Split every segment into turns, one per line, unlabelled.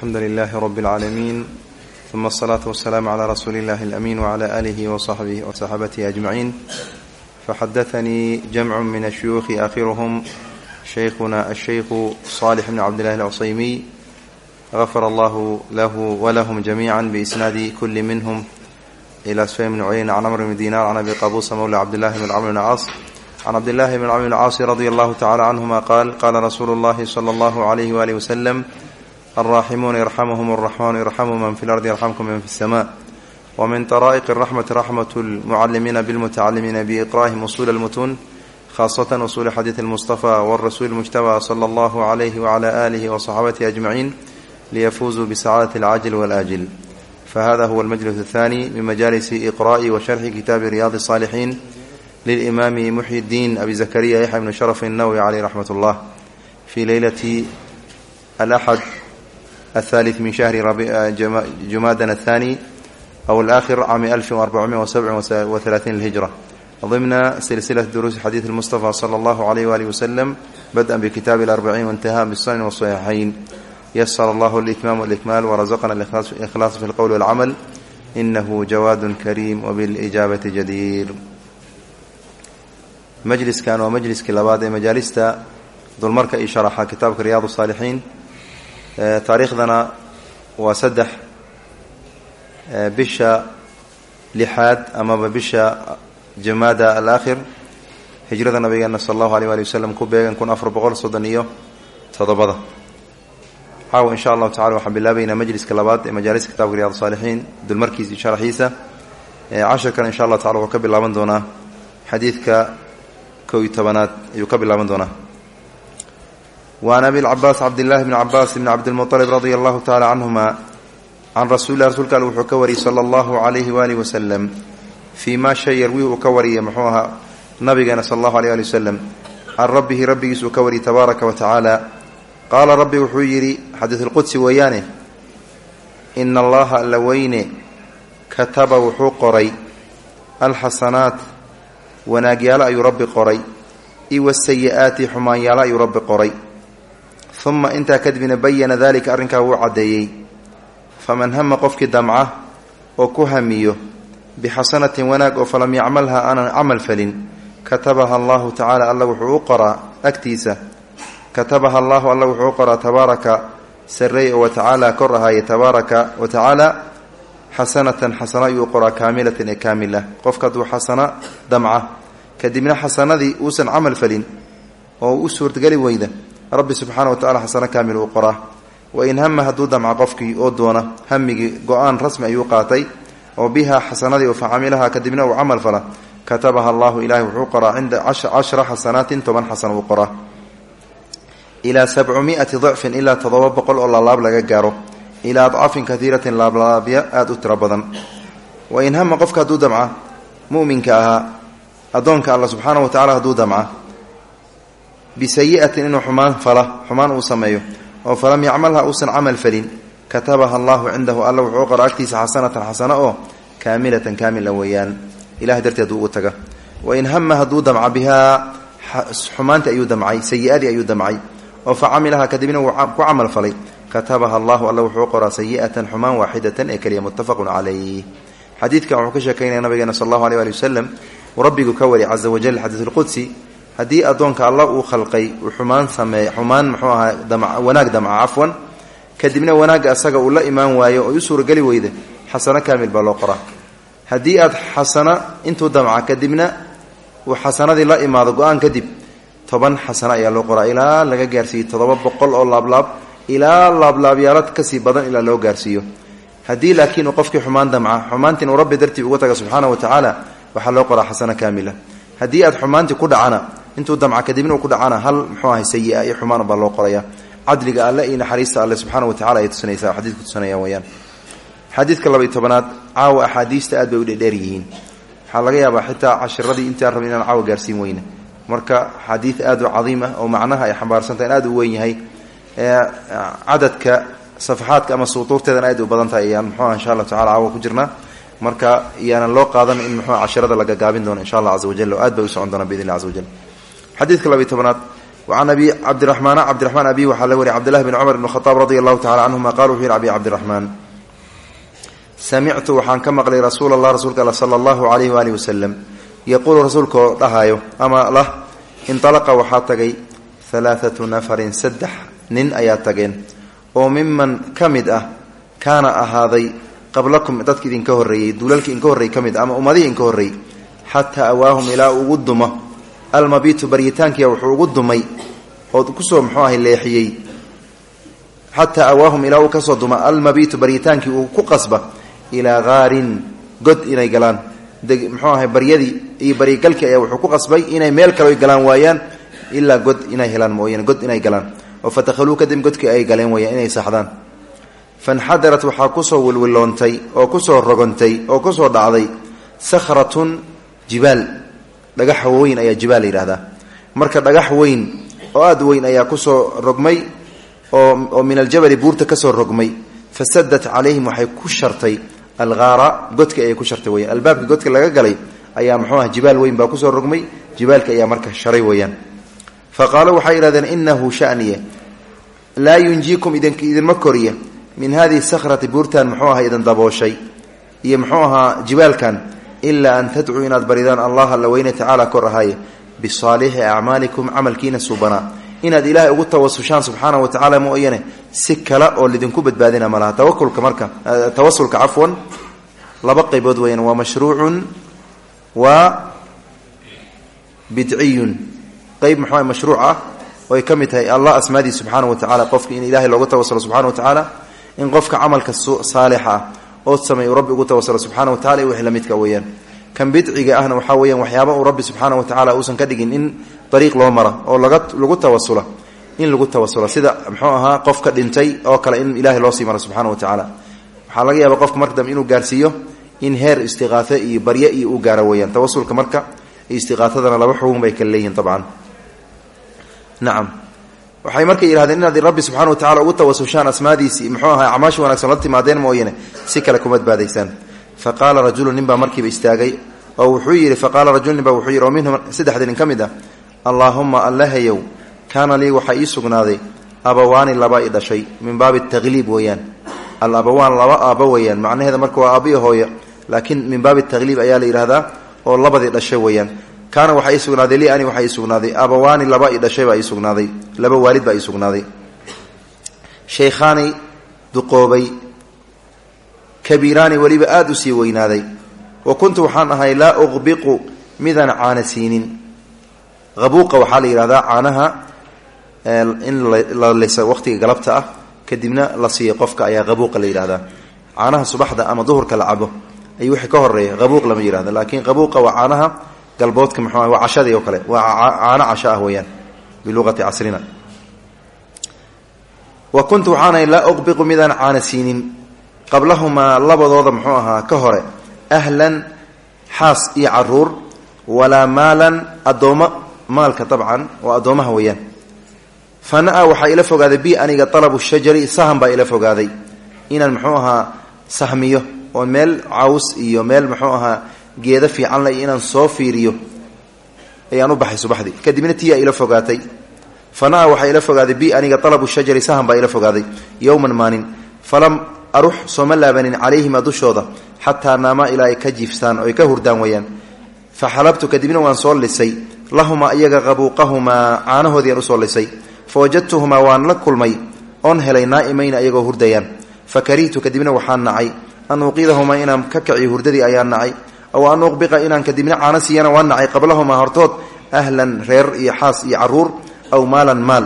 alxamdu lilahi rabi اlcaalamiin uma asalaatu wasalaamu calaa rasuuli illahi alamin wcala aalihi wasaxbihi wasaxaabatihi ajmaciin faxadatanii jamcu min ashuyuukhi aakhiruhum shaykhuna ashaykhu salix bn cabdillahi alcusaymiy gafar allahu lahu walahum jamiica biisnaadi kuli minhum ila sufyan bn cuyayna can amr bn dinar can abi qabuusa mawla cabdillahi bn camr bn caas can cabdillahi bn camr bn caasi radi allahu tacala canhuma qaal qaala rasuulu llahi sala allahu alayhi waalihi wasalam alraaximuuna yarxamuhum araxmaanu yarxamu man fi lardi yarxamkum man fi اsama wmin طrائq الرحmة رحmة المعلمين بالمتعلمين بإقراهم أصول المتون خاصة أصول xadيث المصطفى والرسول المجتبى صلى الله عليه وعلى آله وصحابته أجمعين ليفوزوا بسعادة العاجل والآجل فهذا هو المجلس الثاني من مجالس إقراء وشرح كتاب رياض الصالحين للإمام محي الدين أبي زكريا يحيى بن شرف النووي عليه رحمة الله في ليلة الأحد الثالث من شهر جمادنا الثاني أو الآخر عام ألف وأربعمائة وسبع وثلاثين الهجرة ضمن سلسلة دروس حديث المصطفى صلى الله عليه وآله وسلم بدءا بكتاب الأربعين وانتهاء بالسنن والصحيحين يسر الله الإتمام والإكمال ورزقنا الإخلاص في القول والعمل إنه جواد كريم وبالإجابة جدير مجلس كان ومجلس كلاباد مجالستا dulmarka iyo sharaxa kitaabka riyaad الصاalixiin taariikhdana waa saddex. Bisha lixaad amaba bisha jamaada alaakhir. Hijrada nabigeena sala allahu aleyh waali wasalam ku beegan kun afar boqol soddon iyo toddobada. Caawa insha allahu tacala waxaan bilaabaynaa majliska labaad ee majaalista kitabka riyad saalixiin dulmarkiisa iyo sharaxiisa casharkan insha allahu tacala wuxuu ka bilaaban doonaa xadiidka kow iyo tobanaad ayuu ka bilaaban doonaa waan abi lcabaas cabdillahi bni cabaas bni cabdilmualib radia allahu tacala canhuma can rasuulilah rasuulka alle wuxuu ka wariyey sala allahu calayhi waalihi wasalam fii maa shay yarwih uu ka wariyay muxuu ahaa nabigeena sala allahu aleyh ali wasalam can rabbihi rabbigiis uu ka wariyey tabaaraka wa tacaala qaala rabbi wuxuu yidhi xadiisulqudsi weeyaane ina allaha alla weyne kataba wuxuu qoray alxasanaat wanaagyaalo ayuu rabbi qoray iwasayi-aati xumaanyaalo ayuu rabbi qoray uma intaa kadibna bayana dalika arrinkaa wuu caddeeyey. Faman hama qofkii damca oo ku hamiyo bixasanatin wanaag oo falam yacmalha aanan camal falin katabaha allahu tacaala alla wuxuu u qoraa agtiisa katabaha allahu alla wuxuu u qoraa tabaaraka sarey oo watacaala kor ahaaye tabaaraka wa tacaala xasanatan xasano ayuu qoraa kaamilatan ee kaamil ah. Qofka hadduu xasano damca kadibna xasanadii uusan camal falin oo u suurtgeli weyda rabbi subxaana wa tacala xasano kaamil uu qoraa. Wain hama hadduu damca qofkii oo doona hamigii go'aan rasmi ayuu qaatay oo bihaa xasanadii oo facamilaha kadibna uu camal fala. Katabaha allahu ilahi wuxuu qoraa cinda cashra xasanaatin toban xasana uu qoraa. Ilaa sabcumiati dicfin ilaa toddoba boqol oo laalaab laga gaaro. Ilaa adcafin kaiiratin laablaabya aada u tiro badan. Wain hama qofka hadduu damca muminka ahaa addoonka alla subxaana wa tacala hadduu damca bisayi'atin inuu xumaan fala xumaan uu sameeyo oo falam yacmalha uusan camal falin katabaha allahu cindahu alla wuxuu qora agtiisa xasanatan xasano oo kaamilatan kaamila weeyaan ilahay darteed uu u taga wain hama hadduu damca bihaa xumaantii ayuu damcay sayi-adii ayuu damcay oo fa camilaha kadibna uu ku camal falay katabaha allahu alla wuxuu qoraa sayi'atan xumaan waaxidatan ee keliya muttafaqun calayh xadiidkan wuxuu ka sheekaynaya nabigeena sal allahu aleh ali wasalam uu rabbigu ka wari caza wajal xadiis lqudsi haddii addoonka alla uu khalqay uu xumaan sameey xumaan muxuu ahaa dam wanaag damca cafwan kadibna wanaagga asaga uu la imaan waayo oo u suurageli weyda xasano kaamil baa loo qoraa. Haddii aad xasano intuu damca kadibna uu xasanadii la imaado go'aan kadib toban xasano ayaa loo qoraa. Ilaa laga gaarsiiyo toddoba boqol oo laablaab ilaa laablaabyaalad ka sii badan ilaa loo gaarsiiyo. Haddii laakiin uu qofkii xumaan damca xumaantiin uu rabbi dartii uga taga subxaana wa tacaala waxaa loo qoraa xasano kaamila. Haddii aad xumaantii ku dhacana intuu damca kadibna uu ku dhacana hal muxuu ahay sayi-a iyo xumaan baa loo qoraya cadliga alle iyo naxariista alle subxaana wa tacala ay tusinaysaa xadiidku tusinaya weyaan xadiidka laba iyo tobanaad caawa axaadiista aad bay u dhedheer yihiin. Waxaa laga yaabaa xitaa cashiradii intaan rabin inaan caawa gaarsiin weyne. Marka xadiid aad u cadiim ah oo macnaha ay xambaarsantaha in aad u weyn yahay cadadka safaxaadka ama suutuurteedana aad u badan tahay ayaan muxuuha insha allah tacala caawa ku jirnaa. Marka yaanan loo qaadan in muxuu cashirada laga gaabin doono insha allah caza wajal oo aad bay u socon doonaa biidn illah caza wajal xadiidka labiy tobanaad wacan abi cabdiraxmaan cabdiraxmaan abi waxaa la wariy cabdillahi bn cumar ibn khaaab radi allahu tacala canhuma qala wuxuu yihi abi cabdiraxmaan samictu waxaan ka maqlay rasuula allah rasuulka alla sala allahu alayhi waalihi wasalam yaquulu rasuulkaoo dhahayo ama lah intalaqa waxaa tagay halaathatu nafarin saddex nin ayaa tageen. Oo miman ka mid ah kaana ahaaday qablakum dadka idinka horreeyey duulalka idinka horreeyey ka mid ama ummadihii idinka horreeyey xataa awaahum ilaa ugu dumo almabiitu baryitaankiya wuxuu ugu dumay oo ku soo muxuu ahay leexiyey. Xataa awaahum ilaa uu ka soo duma almabiitu baryitaankii uu ku qasba ilaa haarin god inay galaan. Muxuu ahay baryadii iyo baryagalkii ayaa wuxuu ku qasbay inay meel kale galaan waayaan ilaa god inay helaan mooyaan god inay galaan. Oo fatakhaluu kadib godkii ay galeen wayaan inay saxdaan. Fanxadarat waxaa ku soo wilwiloontay oo ku soo rogontay oo ku soo dhacday sakhratun jibaal dhagax weyn ayaa jibaal la marka dhagax weyn oo aada weyn ayaa ku soo rogmay oo min aljabali buurta ka soo rogmay fasadat calayhim waxay ku shartay alhaara godka ayay ku shartay weyaan albaabka godka laga galay ayaa muxuu ah jibaal weyn baa ku soo rogmay jibaalka ayaa marka sharay weyaan fa qaaluu waxay yidhahdeen inahu shaniye laa yunjiikum idinma koriya min hadihi sakhrati buurtan muxuu aha idin dabooshay iyo muxuu ahaa jibaalkan ilaa an tadcuu inaad baridaan allah alla weyne tacaala kor ahaaye bisaalixi acmaalikum camalkiina subanaa inaad ilaahay ugu tawasushaan subxaana wa tacaala mooyane si kale oo lidinku badbaadina malaha tawakulka marka tawasulka cafwan laba qaybood weyaan waa mashruucun waa bidciyun qeyb muxuu mashruuc ah oo ay ka mid tahay allah asmaadii subxaana wa tacala qofki in ilahay looga tawasulo subxana wa tacaala in qofka camalka saalixa oo sameey rabbi ugu tawasulo subxana wa tacala wixii la midka weeyaan. Kan bidciga ahna waxaa weeyaan waxyaaba uu rabbi subxaana wa tacala uusan ka dhigin in dariiq loo mara oo lagu tawasula in lagu tawasulo sida muxuu ahaa qofka dhintay oo kale in ilaahay loo sii maro subxana wa tacaala waxaa laga yaaba qofka marka dambe inuu gaarsiiyo in heer istiqaatho iyo barye iyo uu gaaro weeyaan. Tawasulka marka iyo istiqaatadana laba xugun bay kala leeyihiin nacam waxay markay yidhahdeen inaad rabbi subxana wa tacala ugu tawasushaan asmaadiisii muxuu ahaa acmaasha wanagsan la timaadeen mooyane si kale kuma badbaadaysaan. Fa qaala rajulu nin baa markiiba istaagay oo wuxuu yidhi fa qaala rajulu nin wuxuu yidhi oo minhum saddexda nin ka mid ah allaahumma allahayow kaana lii waxaa ii sugnaaday abawaani laba i dhashay min baabi takhliib weeyaan. Al abawaan laba aaba weeyaan macnaheeda marka waa aabbiyo hooyo laakiin min baabi takhliib ayaa la yidhaahdaa oo labadii dhashay weeyaan kaana waxaa ii sugnaaday lii ani waxaa ii sugnaaday. Abawaani laba i dhashay baa ii sugnaaday. Laba waalid baa ii sugnaaday. Shaykhaani duqoobay. Kabiiraani weliba u sii weynaaday. Wa kuntu waxaan ahay laa uqbiqu midaan caana siinin. Habuuqa waxaa la yidhahdaa caanaha in la lisa waqtiga galabta ah kadibna la siiyo qofka ayaa habuuqa la yidhahdaa. Caanaha subaxda ama duhurka la cabo ay wixii ka horreeya habuuq lama yihahdo laakiin habuuqa waa caanaha galboodka mxu waa cashadii oo kale. Waa caano casho ah weeyaan biluqati casrina. Wa kuntu waxaanahay laa uqbiqu midaan caana siinin. Qablahumaa labadooda muxuu ahaa ka hore ahlan xaas iyo carruur walaa maalan addoommo maalka dabcan waa addoomaha weeyaan. Fana-a waxaa ila fogaaday bi aniga alabu shajari sahan baa ila fogaaday. Inaan muxuu ahaa sahmiyo oo meel caws iyo meel muxuu ahaa geeda fiican le inaan soo fiiriyo ayaan u baxay subaxdii kadibna tiyaa ila fogaatay. Fana-a waxaa ila fogaaday bi aniga alabu shajari sahan baa ila fogaaday yowman maalin falam arux sooma laabanin calayhima dushooda xataa naamaa ilaa ay ka jiifstaan oo ay ka hurdaan weeyaan fa xalabtu kadibna waan soo lisay. Lahumaa iyaga qabuuqahumaa caanahoodiiaan u soo lisay. Fa wajadtuhumaa waan la kulmay. Oon helay naa'imayna ayagoo hurdayaan. Fa karihtu kadibna waxaan nacay. An uqiidahumaa inaan ka kaciyo hurdadii ayaan nacay aw an uqbiqa inaan kadibna caano siiyana waan nacay qablahumaa hortood ahlan reer iyo xaas iyo carruur aw maalan maal.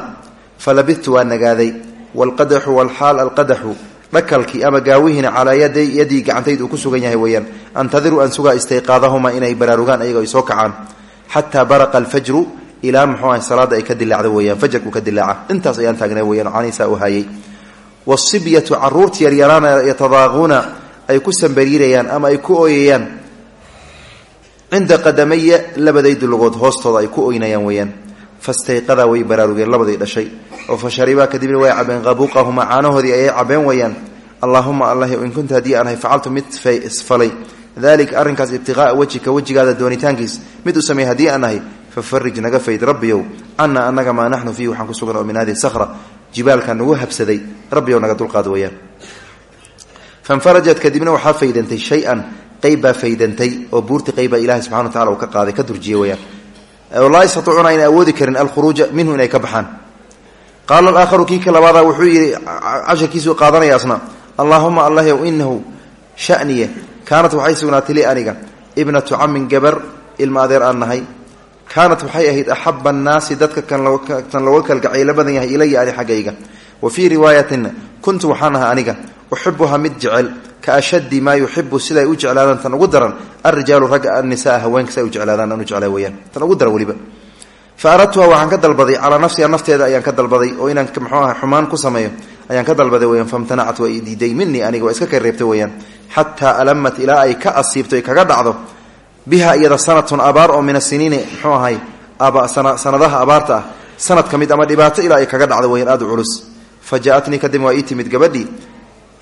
Fa labidtu waa nagaaday. Waalqadaxu waalxaal alqadaxu dhakalkii ama gaawihiina calaa yaday yadii gacantayd uu ku sugan yahay weeyaan. Antadiru aan sugaa istayqaadahumaa inay baraarugaan ayagoo ay soo kacaan. Xataa baraqa alfajru ilaa muxuu ahay salaadda ay ka dilaacda weeyaan. Fajarku ka dilaaca intaas ayaan taagnay weyan canisaa u hayay wasibyatu carruurta yaryaraana yatadaaquuna ay ku sambariirayaan ama ay ku ooyayaan cinda qadamaya labadaydu lugood hoostooda ay ku oynayaan weeyaan. Fastayqadaa way baraarugeen labadii dhashay. Oo fa sharibaa kadibna way cabeen qabuuqahumaa caanahoodii ayay cabeen weeyaan. Allaahuma allahi in kunta haddii aan ahay facaltu mid falay. Dalika arrinkaas ibtiqaaa wejhika wejigaada doonitaankiis. Mid u sameey haddii aan fafarij naga fayd rabbiyow cana anaga maa naxnu fiihi waxaan ku sugan oo min hadihi sakra jibaalka nagu habsaday rabbiyow naga dulqaad weyaan fanfarajat kadibna waxaa faydantay shay-an qayb baa faydantay oo buurti qaybbaa ilahi subxana wa tacala uu ka qaaday ka durjiye weyaan oo laa yastatuucuna ayna awoodi karin alkhuruuja minhu inay ka baxaan. Qaala alaakharu kii ka labaada wuxuu yidhi casharkiisuu qaadanaya asna allaahuma allahyow inahu shaniye kaanat waxay sugnaatay li aniga ibnatu camin gabar ilma adeer aan nahay. Kaanat waxay ahayd axaba annaasi dadka kan looga kalgacaylo badan yahay ilaya ani xaggayga wa fii riwaayatin kuntu waxaan ahaa aniga uxibuha mid jecel ka ashaddi maa yuxibu siday u jeclaadaan tan ugu daran alrijaalu ragga annisaa haweenka siday u jeclaadaan aan u jeclaa weyaan tan ugu daran weliba. Fa aradtuha waxaan ka dalbaday calaa nafsiha nafteeda ayaan ka dalbaday oo inaan mxuu aha xumaan ku sameeyo ayaan ka dalbaday weyaan famtanacat waa diiday minii aniga waa iska ka reebtay weyaan xataa alamat ilaa ay ka asiibto kaga dhacdo biha iyada sanatun abaar oo min asiniini mxuu ahay ah ay kaga dhacdo fa jaaatnii kadib waa ii timid gabadhii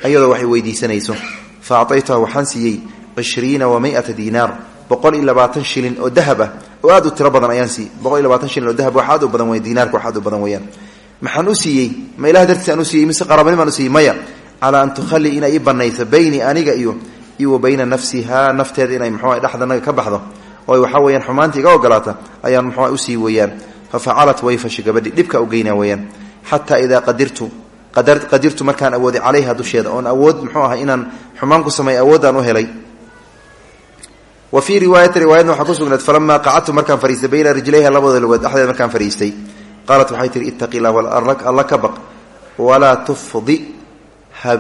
ayadoo waxay weydiisanayso fa acaytuha waxaan siiyey cishriina wa mayata diinaar boqol iyo labaatan shilin oo dahab ah oo aad boqol iyo labaatan shilin oo dahab wax aad u badan wey diinaarka wax aad u badan weyaan maxaan u siiyey? Ma ilah dartiis aan u siiyey? Mise qaraabanimaan u siiyey? Maya. Calaa an tukhallii inay ii banayso baynii aniga iyo iyo wa bayna nafsihaa nafteeda inay muxuu dhexdanaga ka baxdo oo waxaa weyaan xumaanta iga ogolaata ayaan muxua u sii weeyaan. Fa facalat way fashay gabadhi dhibka u geyna weyaan xataa idaa qadirtu qadirtu markaan awooday calayha dusheeda oon awood muxuu aha inaan xumaan ku sameey awoodaan u helay. Wa fii riwaayati riwaayadna waxaa ku sugnayd falamaa qacadtu markaan fariistay bayna rijlayha labada lugood dhexdeeda markaan fariistay. Qaalat waxay tihi ittaqi lah alla ka baq. Walaa tufdi ha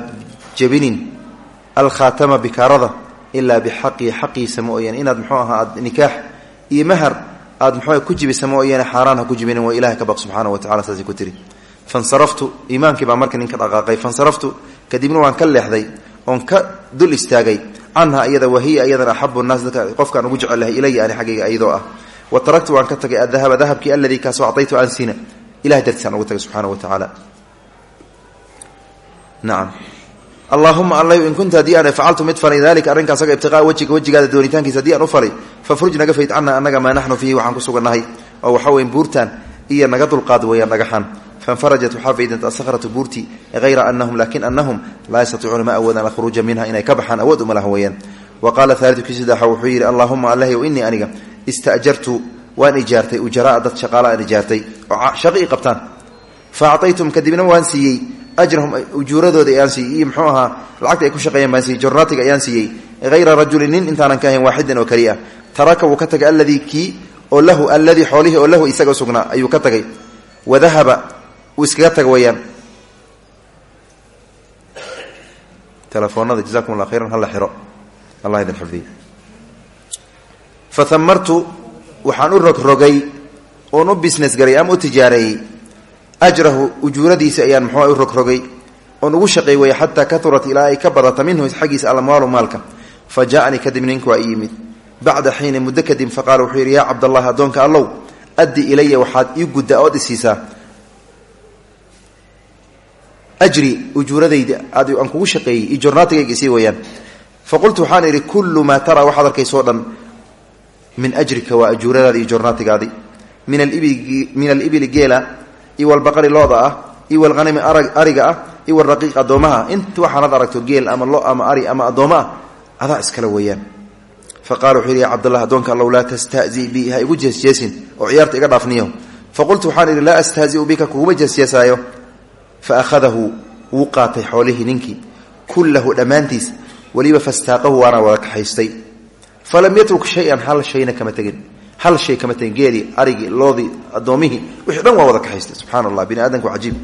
jebinin alkhaatama bikaarada ilaa bixaqii xaqiisa mooyaane inaad muxuu ahaa aad nikaax iyo mahar aad muxuu ku jibisa mooyaane xaaraan ha ku jibinin waa ilahay ka baq subxaana tiri fansaraftu iimaankii baa marka ninka dhaqaaqay fansaraftu kadibna waan ka leexday oon ka dul istaagay canha iyada wahiya iyadan axabu naas dadka qofkaan ugu jecelahay ilaya ani xaggayga iyadoo ah. Wa taraktu waan ka tagay adahaba dahabkii aladii kaasoo acaytu aan siina ilahay dartiisaan ugu tagay subxaana wa tacaala nacam. Allaahuma alla in kunta haddii aan facaltu mid falay dalika arrinka asaga ibtiqaa wejiga wejigaada doonitaankiisa haddii aan u falay fafruj naga fayd cana annaga maa naxnu fiihi waxaan ku sugannahay oo waxa weyn buurtaan iyo naga dulqaad weeyaan dhagaxaan fanfarajat waxaa faydanta asakhratu buurti hayra anahum laakin anahum laa yastatiicuuna ma awoodaan alkhuruuja minha inay ka baxaan awood uma laha weeyaan wa qaala haalidu kii saddexa wuxuu yidhi allaahuma allahyow innii aniga istaajartu waan ijaartay ujaraa dad shaqaala aan ijaartay oo shaqo ii qabtaan fa acaytum kadibna waan siiyey ajrahum ujuuradooda ayaan siiyey iyo mxuu ahaa lacagta ay ku shaqeeyaan baan siiyey jornaatiga ayaan siiyey hayra rajulin nin intaanan ka ahayn waaxidan oo keliya taraka wuu ka tagay alladii kii oo uu iskaga taga weyaan telefoonada jazakum allah khayran hala xiro. Allah idin xifdiy fahamartu waxaan u rogrogay oon u business garay ama u tijaareeyey ajrahu ujuuradiisa ayaan muxua u rogrogay oon ugu shaqeey waya xataa kaurat ilaa ay ka badata minhu xaggiisa almaalu maalka. Fa jaaanii kadib ninku waa yimid. Bacda xiini muddo kadib faqaala wuxuu yidhi yaa cabdallah addoonka allow addi ilaya waxaad ii guddaa ood isiisaa ajri ujuuradayda aan kugu shaqeeyey jornaatigayga isii weyaan fa qultu waxaan idhi kullu maa taraa waxaad arkaysoo dhan min ajrika waa ajuuradaadi iyo jornaatigaadi min alibili geela iyo walbaqari looda ah iyo walhanami ariga ah iyo waraqiiq addoomaha inta waxaanad aragto geel ama lo ama ari ama addoommo ah adaa iskale weeyaan. Fa qala wuxuu yidhi ya cabdallah addoonka laa tastahzi bi ha igu jeesjeesin oo ciyaarta iga dhaafniyo. Fa qultu waxaan idhi laa bika kuguma jeesjeesaayo fa akhadahu wuu qaatay xoolihii ninkii kullahu dhammaantiis weliba fastaaqahu waana wada kaxaystay falam yatruk shay-an hal shayna kama tegin hal shay kama tegin geelii arigii loodii addoommihii wixii dhan waa wada kaxaystay subxana allah bini aadamku cajiib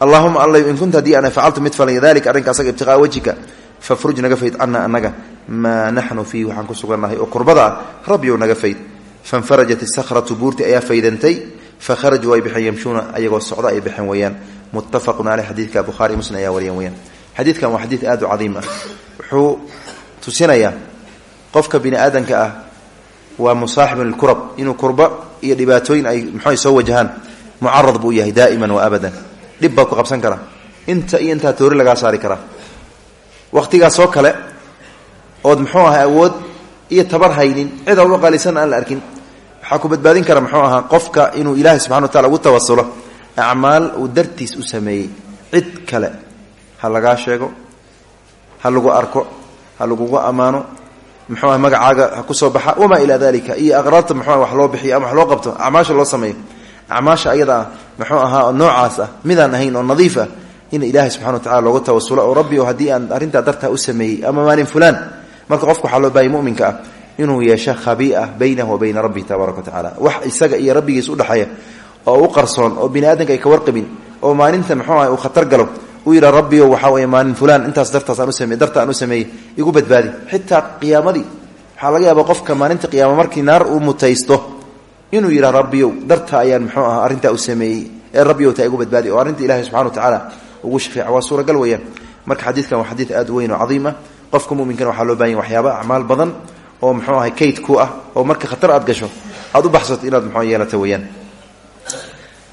allahuma alla in kunta haddii ana facaltu mid falay dalika arrinka asaga ibtiqaa wejika fafruj naga fayd cana annaga maa naxnu fiihi waxaan ku sugannahay oo kurbada ah rabbiyow naga fayd fanfarajat isakhratu buurti ayaa faydantay fakharajuu ayagoo socdo ay baxeen weeyaan muttafaqun caleyh xadiidka bukhaari muslim ayaa wariyan weyaan xadiidkan waa xadiid aad u cadiim ah. Wuxuu tusinayaa qofka bini aadanka ah waa musaaxibun lilkurab inuu kurba iyo dhibaatooyin ay muxua soo wajahaan mucarad buu yahay daa'iman wa abadan. Dhib baa ku qabsan kara. Inta iyo intaa toori lagaa saari karaa wakhtigaasoo kale ood muxuu ahay awood iyo tabar haynin cid oga qaalisan aan la arkin. Waxaa ku badbaadin kara muxuu ahaa qofka inuu ilaahay subxana wa tacala ugu tawasulo acmaal uu dartiis u sameeyey. Cid kale ha lagaa sheego ha lagu arko ha lagugu ammaano muxuu aha magacaaga ha ku soo baxa. Wamaa ilaa dalika iyo aqraarta muxuu wax loo bixiyo ama wax loo qabto? Acmaasha loo sameeyo. Acmaasha ayada ah muxuu ahaa oo noocaas ah. Midaan ahayn oo nadiif ah. In ilaahay subxana wa tacala looga tawasulo. Oo rabbi o haddii aan arrintaa dartaa u sameeyey ama maalin fulaan. Marka qofka waxaa loo baayay muminka ah inuu yeesho khabiia baynahu wa bayna rabbihi tabaaraka wa tacala wax oo u qarsoon oo bini aadamka ay ka warqabin oo maalinta muxuu aha uu khatar galo uu yidha rabbiyo waxaa wey maalin fulaan intaas dartaas aan usame darta aan u sameeyey igu badbaadi. Xitaa qiyaamadii waxaa laga yaaba qofka maalinta qiyaama markii naar uu mutaysto inuu yidhaha rabbiyow darta ayaan muxuu aha arrintaa u sameeyey ee rabbiyow taa igu badbaadi oo arrinta ilahi subxana wa tacaala ugu shafeeca waa suuragal weeyaan. Marka xadiidkan waa xadiid aad weyn oo cadiim ah. Qofka muminkana waxaa loo baahan ya waxyaaba acmaal badan oo muxuu ahay kayd ku ah oo marka khatar aad gasho aad u baxsato inaad muxuu yeelata weeyaan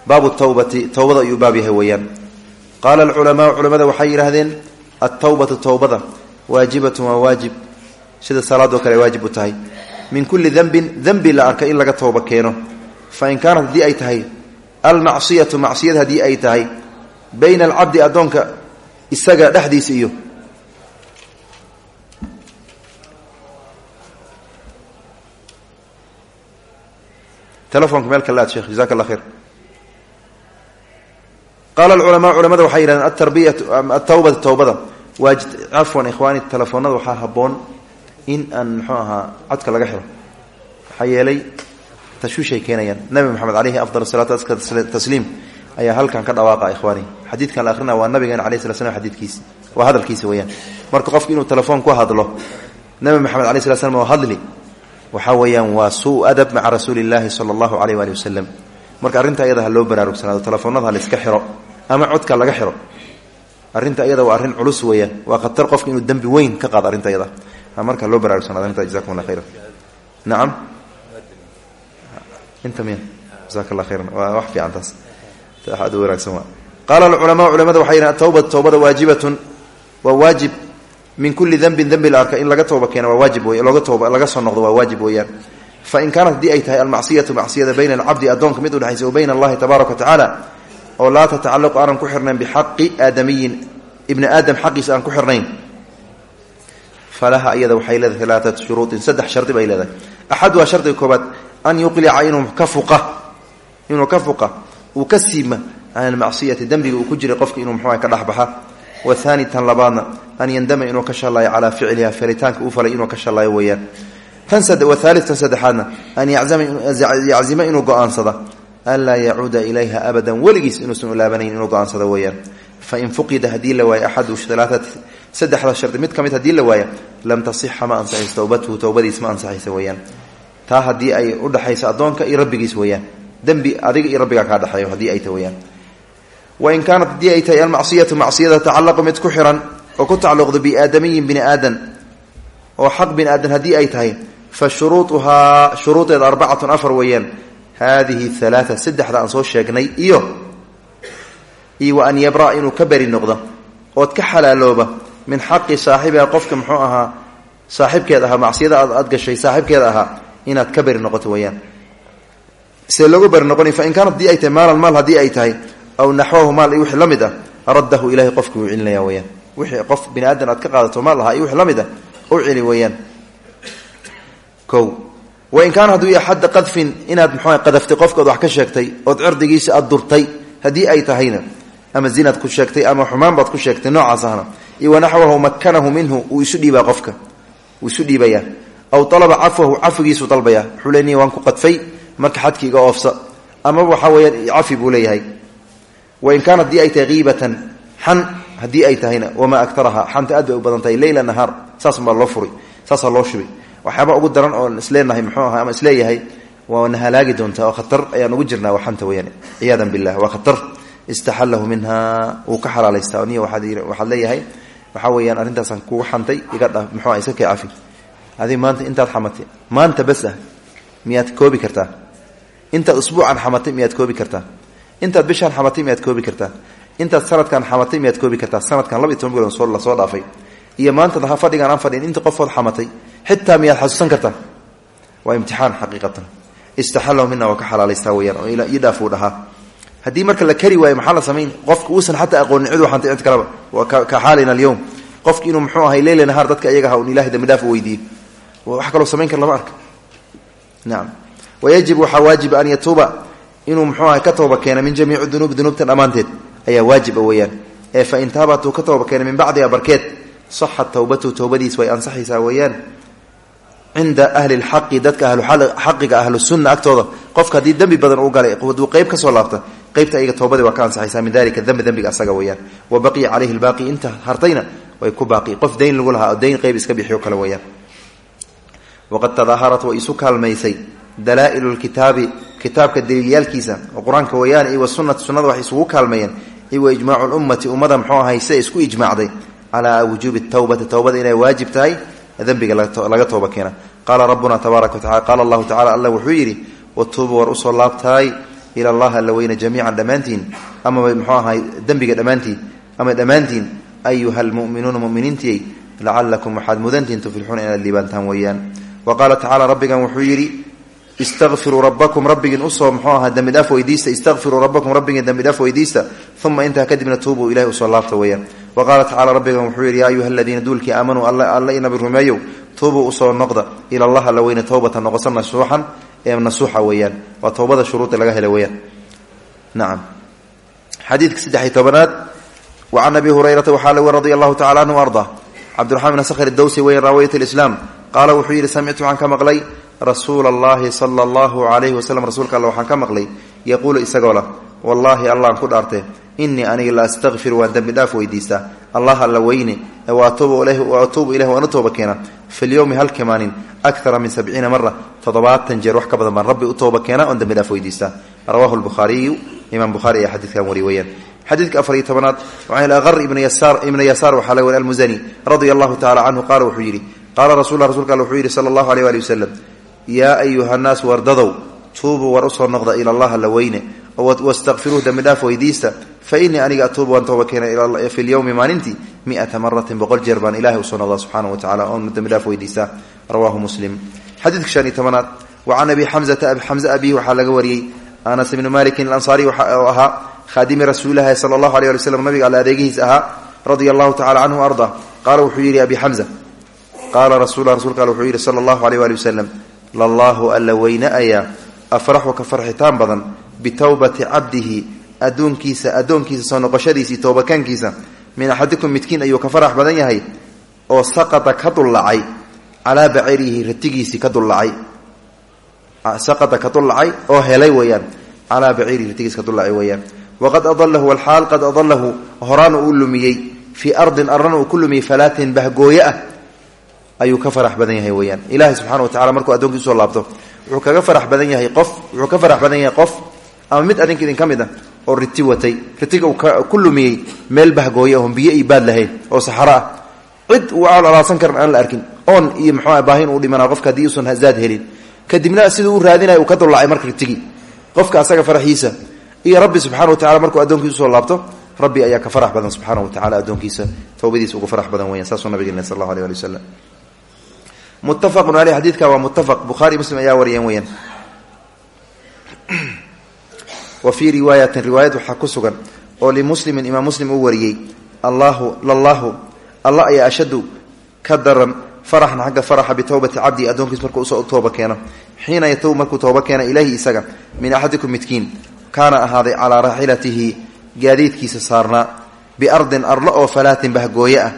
baabu tawbati towbada ayuu baab yahay weeyaan. Qaala alculamaau culamada waxay yidhaahdeen altawbatu towbada waajibatun waa waajib. Sida salaadoo kale waajib u tahay. Min kulli dembin dembi la arka in laga towba keeno. Fa in kaanat haddii ay tahay almacsiyatu macsiyad haddii ay tahay bayna alcabdi addoonka isaga dhexdiisa iyo. Telefonka meel qaala alculamaa culamada waxay yidhahdeen atarbiyatu atawbata towbada waa cafwan ikhwaani telefoonada waxaa habboon in aan muxuu ahaa codka laga xiro maxaa yeelay tashwiishay keenayaan nabi moxamed caleyhi afdal salaatu aska tasliim ayaa halkan ka dhawaaqa ikhwaani xadiidkan la akhrina waa nabigeena alay sla slam xadiidkiisi waa hadalkiisa weyaan marka qofki inuu telefoon ku hadlo nabi moxamed alay sla slam oo hadli waxaa weeyaan waa suu adab maca rasuuli illaahi sala allahu aleyh waali wasalam marka arrinta ayada ha loo baraarugsanaado telefoonada ha layska xiro ama codka laga xiro. Arrinta ayada waa arrin culus weeyaan. Waa khatar qofka inuu dembi weyn ka qaado arrinta ayada marka loo baraarugsanaado arrinta jazakum allah khayran. Nacam inta miya jazaaka allah khayran. Waa wax fiican taas aad u wanaagsan waa. Qaala alculamaa culamada waxay yidhahan atawbatu towbada waajibatun waa min kulli dembin dembi la arka. In laga tooba keeno waa waajib wey looga tooba laga soo noqdo waa waajib weeyaan. Fa in kaanat haddii ay tahay almacsiyatu macsiyada bayna alcabdi addoonka mid udhexaysa wa bayna allahi tabaaraka wa oo laa tatacalaqu aanan ku xirnayn bixaqi aadamiyin ibni aadam xaqiisa aan ku xirnayn. Falaha iyada waxay leedahay alaatat shuruuin saddex shardi bay leedahay. Axaduhaa shardiga koobaad an yuqlica inuu ka fuqa inuu ka fuqa uu ka siima can almacsiyati dembiga uu ku jiray qofka inuu muxuuha ka dhexbaxa. Wathani tan labaadna an yandama inuu ka shallaayo calaa ficliha falitaanka uu falay inuu ka go'aansada anlaa yacuuda ilayha abadan weligiis inuusan u laabanayn inuu go'aansado weeyaan. Fain fuqida haddii la waayo axadu alaaati saddexda shardi mid ka mid haddii la waaya lam tasixa ma ansaxayso towbatuhu towbadiis ma ansaxaysa weeyaan. Taa haddii ay udhexayso addoonka iyo rabbigiis weeyaan. Dembi adiga iyo rabbigaa kaa dhexeeyo haddii ay ta weyaan wain kaanat haddii ay tahay almacsiyatu macsiyada tacalaqu mid ku xiran oo ku tacalluqdo biaadamiyin bini aadan oo xaq bini aadan haddii ay tahay fa shuruuuhaa shuruudeeda arbacatun afar weeyaan haadihi halaaa saddexda aan soo sheegnay iyo iyo wa an yabra inuu ka beri noqdo ood ka xalaalooba min xaqi saaxibiha qofka muxuu ahaa saaxibkeed ahaa macsiyada aad gashay saaxibkeeda ahaa inaad ka beri noqoto weyaan see loogu beri noqona fain kaanat haddii ay tahay maalan maal haddii ay tahay aw naxwahu maal iyo wixii la mid ah raddahu ilahay qofki wuu celinaya weyaan aad ka qaadato wain kaana hadduu yahay xadda qadfin inaad muxua qadaftay qofkaod wax ka sheegtay ood cirdigiisa aad durtay haddii ay tahayna ama zinaad ku sheegtay ama xumaan baad ku sheegtay noocaas ahna iyo wanaxwahu makanahu minhu uu isu dhiibaa qofka uu isu dhiibayaa. Aw alaba cafwahu cafigiisuu dalbaya wuxuu ley waan ku qadfay marka xadki iga oofsa. Ama waxaa weyaan cafi buu leeyahay. Wain kaana haddii ay tahay iibatan xan haddii ay tahayna wamaa aad bay u badan tahay loo furi saasaa loo waxyaaba ugu daran oo isleenahay mxuu aha ama is leeyahay waana halaagi doontaa oo khatar ayaan ugu jirnaa waa xanta weyaan ciyaadan billah waa khatar. Istaxallahu minha wuu ka xalaalaystaa. Niya waxaad leeyahay waxaa weyaan arrintaasaan kugu xantay iga dha muxua iska kee cafi adig maanta intaad xamatay maanta bas ah koobi kartaa. Intaad usbuucan xamatay miyaad koobi kartaa. Intaad bishaan xamatay miyaad koobi kartaa. Intaad sanadkan xamatay miyaad koobi kartaa. Sanadkan laba iyo toban bilood la soo dhaafay. Iyo maanta fadhigaan aan fadhin inta qofood xamatay xitaa miyaad xasuusan kartaa waa imtixaan xaqiiqatan. Istaxallahu mina waa ka xalaalaystaa weyaan oo ii dhaaf uu dhahaa. Haddii marka la kari waayo maxaa la samayn? Qofka uusan xataa aqoonin cid waxanta cid kaleba waa ka xaalina alyowm qofki inuu muxuu ahay leyla nahaar dadka iyaga aha un ilahay dambi dhaaf u weydiiyo wax kaloo samayn kara lama arka. Nacam wayajib waxaa waajiba an yatuuba. Inuu muxuu ahay ka tooba keena min jamiici dunuubi dunuubta dhammaanteed ayaa cinda ahli lxaqi dadka ahluxaqiga ahlusunna agtooda qofka haddii dembi badan uu galay hadduu qeyb ka soo laabta qeybta ayaga towbadii waa ka ansaxaysaa min dalika dembi dembiga asaga weeyaan. Wa baqiya caleyhi lbaaqi inta hartayna way ku baaqi. Qof dayn lagu lahaa oo dayn iska bixiyo kale weeyaan. Waqad tadaaharat way isu kaalmaysay dalaa'ilu lkitaabi kitaabka daliilyaalkiisa oo qur'aanka weeyaan iyo wasunati sunnada waxay isugu kaalmeeyeen iyo wa ijmaacu lummati ummada sida isku ijmaacday. Calaa wujuubi towbati towbada inay waajib tahay dembiga laga tooba keena. Qaala rabbuna tabaaraka watacala qaala allahu tacala alla wuxuu yidhi watuubu war u soo laabtaay ila allah alla weyne jamiican dhammaantiin. Amaba muxuu ahay dembiga dhammaantiin ama dhammaantiin ayuha almu'minuuna muminiintiyey lacalakum waxaad mudantihin tuflixuuna inaad liibaantaan weeyaan. Wa qaala tacala rabbigan wuxuu yidhi istaqfiruu rabbakum rabbigiin u soo muxuu ahaa dembidhaaf weydiista. Istaqfiruu rabbakum rabbigiin dembidhaaf weydiista. Uma intaa kadibna tuubuu ilahay u soo laabta weeyaan. Wa qaala tacala rabbigan wuxuu yidhi yaa ayuha aladiina duulkii aamanuu alla inabi rumeeyow tuubuu u soo noqda ila allah alla weyne towbata noqosa nasuuxan ee nasuuxa weeyaan. Waa towbada shuruudi laga hela weeyaan. Nacam xadiidka saddex-iyo tobanaad wa can abi hurayrata waxaa la radi allahu tacala anhu arda cabdiraxmaan bn sakhr dawsi weyn raawiyat lislaam qaala wuxuu yidhi rasuula allahi sala allahu calayhi wasalam rasuulka alle waxaan ka maqlay yaquulu isagoo lah wallaahi allaan ku dhaartee innii aniga la astakfiru waan dembi dhaaf weydiistaa allah alla weyne wa atuubu ilah waan u tooba keena. Filyowmi halkii maalin akara min sabciina mara toddobaatan jeer wax ka badan baan rabbi u tooba keena oon dembi dhaaf weydiistaa rawahu lbukhaariyu imaam bukhaari ayaa xadiidkan wari weeyaan. Xadiidka afar iyo tobanaad aqar ibna yasaar waxaa laga wari almusani radia allahu tacala canhu qaala wuxuu yidhi yaa ayuha nnaas wardadow tuubuu war u soo noqda ila allah alla weyne wastakfiruuh dembi dhaaf weydiista fa innii aniga atuubu waan tooba keena fi lyowmi maalintii miata maratin boqol jeer baan ilahay u soo noqdaa subxaana wa tacala oon dembi dhaaf weydiistaa rawaahu muslim. Xadiidka shan iyo tobanaad wa can abi xamzata xamze abihi waxaa laga wariyey anas ibni malikin alansaari oo ahaa khaadimi rasuulilahi sala allahu alay ali waslam nabiga alle adeegihiis ahaa radia allahu tacala canhu arda. Qaala wuxuu yidhi abi lallaahu alla weyne ayaa afraxu ka farxitaan badan bitowbati cabdihi addoonkiisa addoonkiisa soo noqoshadiisii toobakankiisa min axadikum midkiin ayuu ka farax badan yahay oo saqata ka dullacay calaa bacirihi ratigiisii ka dullacay. Saqata ka dullacay oo helay weeyaan calaa bacirihi ratigiisi ka dullacay weeyaan. Waqad adalahu walxaal qad adalahu horaana uu lumiyey fii ardin arlana uu ku lumiyey falaatin bahgooye ah ayuu ka farax badan yahay weyaan ilaahay subxana wa tacala markuu addoonkiis u soo laabto wuxuu kaga farax badan yahay qof wuxuu ka farax badan yahay qof ama mid adinka idin ka mid ah oo riti watay. Ritiga uu ku lumiyey meel bahgooye oon biyo iyo lahayn oo saxaro ah. Cid uu alaasan karan aan la arkin oon iyo muxua baahin uu dhimana qofka haddii uusan zaad helin. Kadibna siduu u raadinaya uu ka dullacay marka ritigii qofka asaga faraxiisa iyo rabbi subxana wa tacala markuu addoonkiisa u soo laabto rabbi ayaa ka farax badan subxaana wa tacala addoonkiisa. Towbadiisa uga farax badan weyan saasuu nabigeen sal allahu aleh ali wasalam muttafaqun aleyh xadiidka waa muttafaq. Bukhaari muslim ayaa wariyeen weyaan wa fii riwaayatin riwaayad waxaa ku sugan oo limuslimin imaam muslim uu wariyey allahu lallahu alla ayaa ashaddu ka daran faraxan xagga faraxa bitowbati cabdi addoonkiis markuu u soo tooba keeno. Xiina yatuub markuu tooba keena ilayhi isaga min axadikum midkiin kaana ahaaday calaa raaxilatihi gaadiidkiisa saarnaa biardin arlo oo falaatin bahgooye ah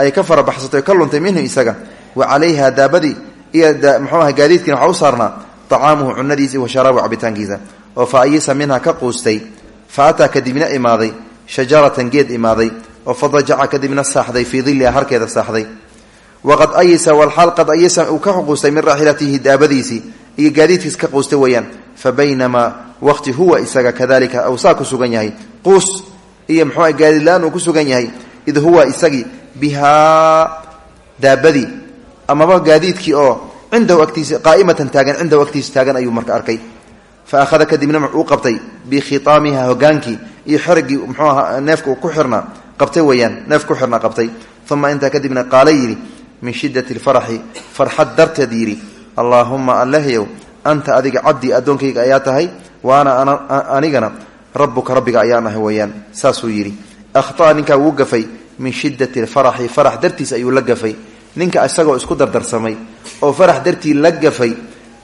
ay ka farabaxsatay ka luntay minhu isaga. Wa calayha daabadii iyo mxuu aha gaadiidkiina waxaa u saarnaa طacaamuhu cunadiisi wa sharaabu cabitaankiisa. Oo fa ayisa minha ka quustay. Fa ataa kadibna imaaday shajaratan geed imaaday. Oo fadajaca kadibna saaxday fii diliha harkeeda saaxday. Waqad ayisa walxaal qad ayisa uu ka quustay min raaxilatihi daabadiisii iyo gaadiidkiis ka quustay weeyaan. Fa baynamaa waqti huwa isaga kadalika aw saa ku sugan yahay. Quus iyo mxuu gaadiidla-aan uu ku sugan yahay. Id huwa isagii bihaa daabadii amaba gaadiidkii oo cindahu agtiisa qaa'imatan taagan cindahu agtiisa taagan ayuu marka arkay. Fa akhada kadibna uu qabtay bikhitaamiha hogaankii iyo xerigii mxuu ahaa neefka ku xirnaa qabtay weeyaan neef ku xirnaa qabtay. Uma intaa kadibna qaala yidhi min shiddati lfaraxi farxad darteed yidhi allaahumma allehyow anta adiga cabdii addoonkayga ayaa tahay wa ana anigana rabbuka rabbiga ayaan ahay weeyaan. Saasuu yidhi. Akhtaa ninkaa wuu gafay min shiddati alfaraxi farax dartiis ayuu la gafay. Ninka isagoo isku dardarsamay oo farax dartii la gafay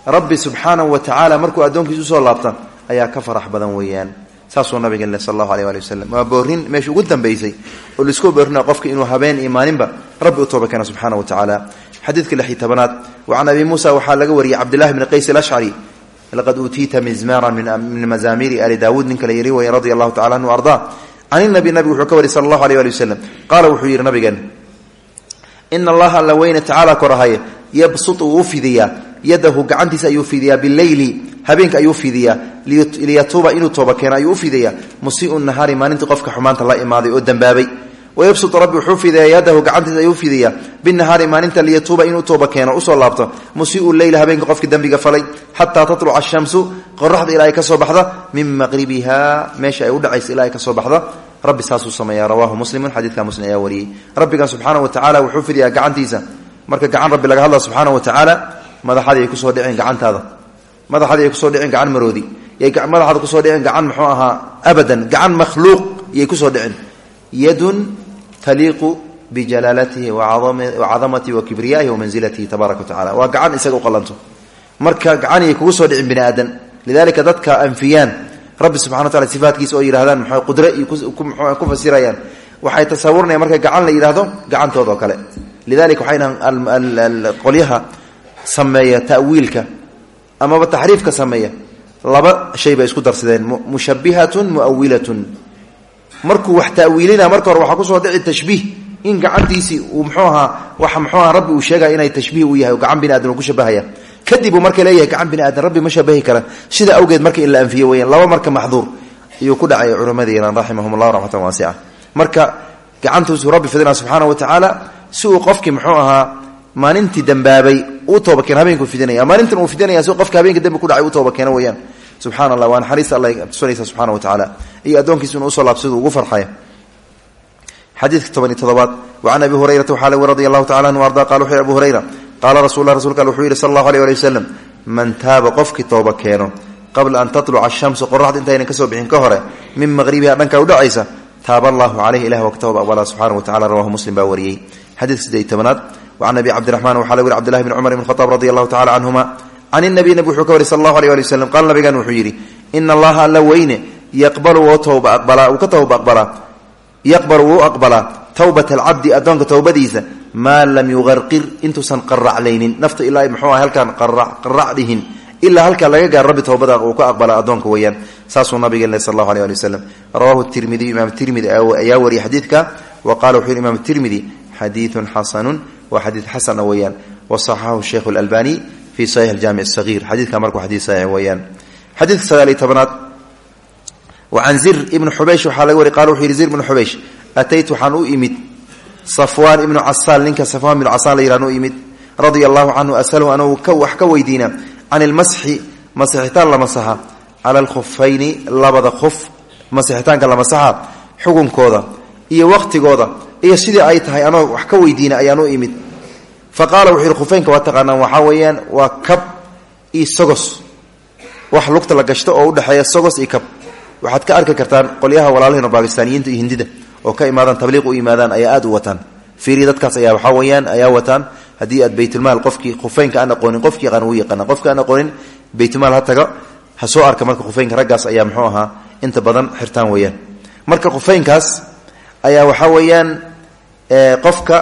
rabbi subxaanahu wa tacaala markuu addoonkiis u soo laabta ayaa ka farax badan weeyaan. Saasuu nabiga le sal allahu aleh ali wasalam waa boorin meesha ugu dambaysay oo la isku boorina qofka inuu habeen iyo maalinba rabbi u tooba keena subxaana wa tacaala. Xadiidka lix iyo tobanaad wa can abi muusa waxaa laga wariyey cabdillahi bni qays alashcari laqad uutiita mizmaran min mazaamiiri ali daawuud ninka la yiri way radi anhu ardaa can inabi nabigu wuxuu ka wariy sala allahu aleh ali wasalam qaala wuxuu yidhi nabigan ina allaha alla weyne tacaala korahaye yabsutu wuu fidiyaa yadahu gacantiisa ayuu fidiyaa bileyli habeenka ayuu fidiyaa liyatuuba inuu tooba keeno ayuu u fidiyaa musiiu nahaari maalintii qofka xumaanta la imaaday oo dembaabay wayabsutu rabbi wuxuu fidiyaa yadahu gacantiisa ayuu fidiyaa binahaari maalinta liyatuuba inuu tooba keeno u soo laabto musiiu leyla habeenka qofkii dembiga falay xataa tatluca ashamsu qoraxda ilaa ay ka soo baxda min maqribiha meesha ay u dhacaysa ilaa ay ka soo baxda rabbi saasuu sameeya rawaahu muslimun xadiidka muslim ayaa wariyey rabbigan subxaana wa tacaala wuxuu fidiyaa gacantiisa marka gacan rabbi laga hadla subxaana wa tacaala madaxadii ay ku soo dhiceen gacantaada madaxadii ay ku soo dhiceen gacan maroodi madaxaada ku soo dhiceen gacan muxuu ahaa abadan taliiqu bijalaalatihi wacadamatihi wa kibriyaihi wa mansilatihi tabaaraka wa tacala waa gacan isaga u qalanto marka gacaniyay kugu soo dhicin bini aadan lidalika dadka anfiyaan rabbi subxana wa tacala sifaatkiisa oo yidhahdaan mxu qudre ku fasirayaan. waxay tasawurnayan marka gacan la yidhaahdo gacantooda oo kale. lidalika waxay dhahaan qolyaha sameeya ta'wiilka amaba taxriifka sameeya. laba shay bay isku markuu wax tawiilina marka hore waxaa ku soo dhici tashbiih. In gacantiisii uu mxuu waxa mxuu rabbi uu sheegaya inay tashbiih u yahay gacan bini aadam uu ku shabahaya. Kadib uu marka leeyahay gacan bini aadan rabbi ma shabahi kara. Sida awgeed marka in la anfiye weyaan laba marka maxduur ayuu ku dhacay culimadiina raximahum llah raxmatan waasica marka gacantuusuu rabbi fidina subxaana wa tacaala si uu qofkii maalintii dambaabay uu tooba keeno habeenkuu fidinaya. Maalintan uu fidinaya si qofka habeenka dambi ku dhacay uu tooba keeno weyaan subxana allah waa naxariista alla tusanaysa subxana wa tacaala iyo addoonkiisu inuu u soo laabsadu ugu farxaya xadiidka toban iyo todobaad wa can abi hurayrata waxaa lagu radi allahu tacala anhu arda abu hurayra qaala rasul rasulka al wuxuu yihi sala allahu man taaba qofkii tooba keeno qabla an tatluca ashamsu qoraxda intaynan ka soo bixin ka hore min maqribiha dhanka u dhacaysa taaba allahu caleyh ilah wa ka tooba aqbala subxana wa tacala rawahu muslim baa wariyey. Xadiidka sideed tobanaad. Wacan abi cabdiraxman waxaa lagu yihi cbdillahi bn cumar ibn khataab radi allahu can inabiy nabi wuxuu ka wari sal allahu aleh ali wasalam qaala nabigan wuxuu yidhi ina allaha alla weyne yaqbalu wuu tooba aqbalaa uu ka tooba aqbalaa yaqbalu wuu aqbalaa towbata alcabdi addoonka towbadiisa maa lam yuqarqir intuusan qaraclaynin nafta ilaa muxuu ah halkaan qarac dhihin ilaa halkaa laga gaaro rabbi towbada uu ka aqbala addoonka weeyaan. Saasuu nabigeen le sal allahu aleh ali wasalam rawahu tirmidiyu imaam tirmidi ayaa wariyay xadiidka. Wa qala wuxuu yihi imaam tirmidi xadiidun xasanun waa xadiid xasana weeyaan. Wa saxaxahu sheikhu alalbani fi saxiix aljaamic asaghiir xadiidka markuu xadiid saxiix weeyaan xadiidka sagaal iyo tobanaad wa can zir ibnu xubeysh waxaa laga wari qala wuxuu yihi zir ibnu xubeysh ataytu waxaan u imid safwaan ibnu casaal ninka safwaan ibnu casaan la yihahn u imid radia allahu canhu asalu anugu wax ka weydiina can ilmasxi masixitaan la masaxa cala alkhufayni labada khuf masixitaanka la masaxa xukunkooda iyo waqtigooda iyo sidii ay tahay anoo wax ka weydiina ayaan u imid fa qaala wuxuu yihi khufeynka waa taqaanaan waxaa weeyaan kab iyo wax lugta la gashto oo udhexeeya sogos iyo kab. Waxaad ka arki kartaan qolyaha walaalaheen bakistaaniyiinta iyo hindida oo ka imaadaan tabliiq u yimaadaan ayaa aad wataan. Fiiri dadkaas ayaa waxaa weyaan ayaa wataan. Haddii aad baytulmaal qofkii khufeynka aan aqoonin qofkii yaqaan wuu yaqaana qofka aan aqoonin baytulmaal ha taga ha arka marka khufeynka raggaas ayaa muxuu ahaa inta badan xirtaan weeyaan. Marka khufeynkaas ayaa waxaa weeyaan qofka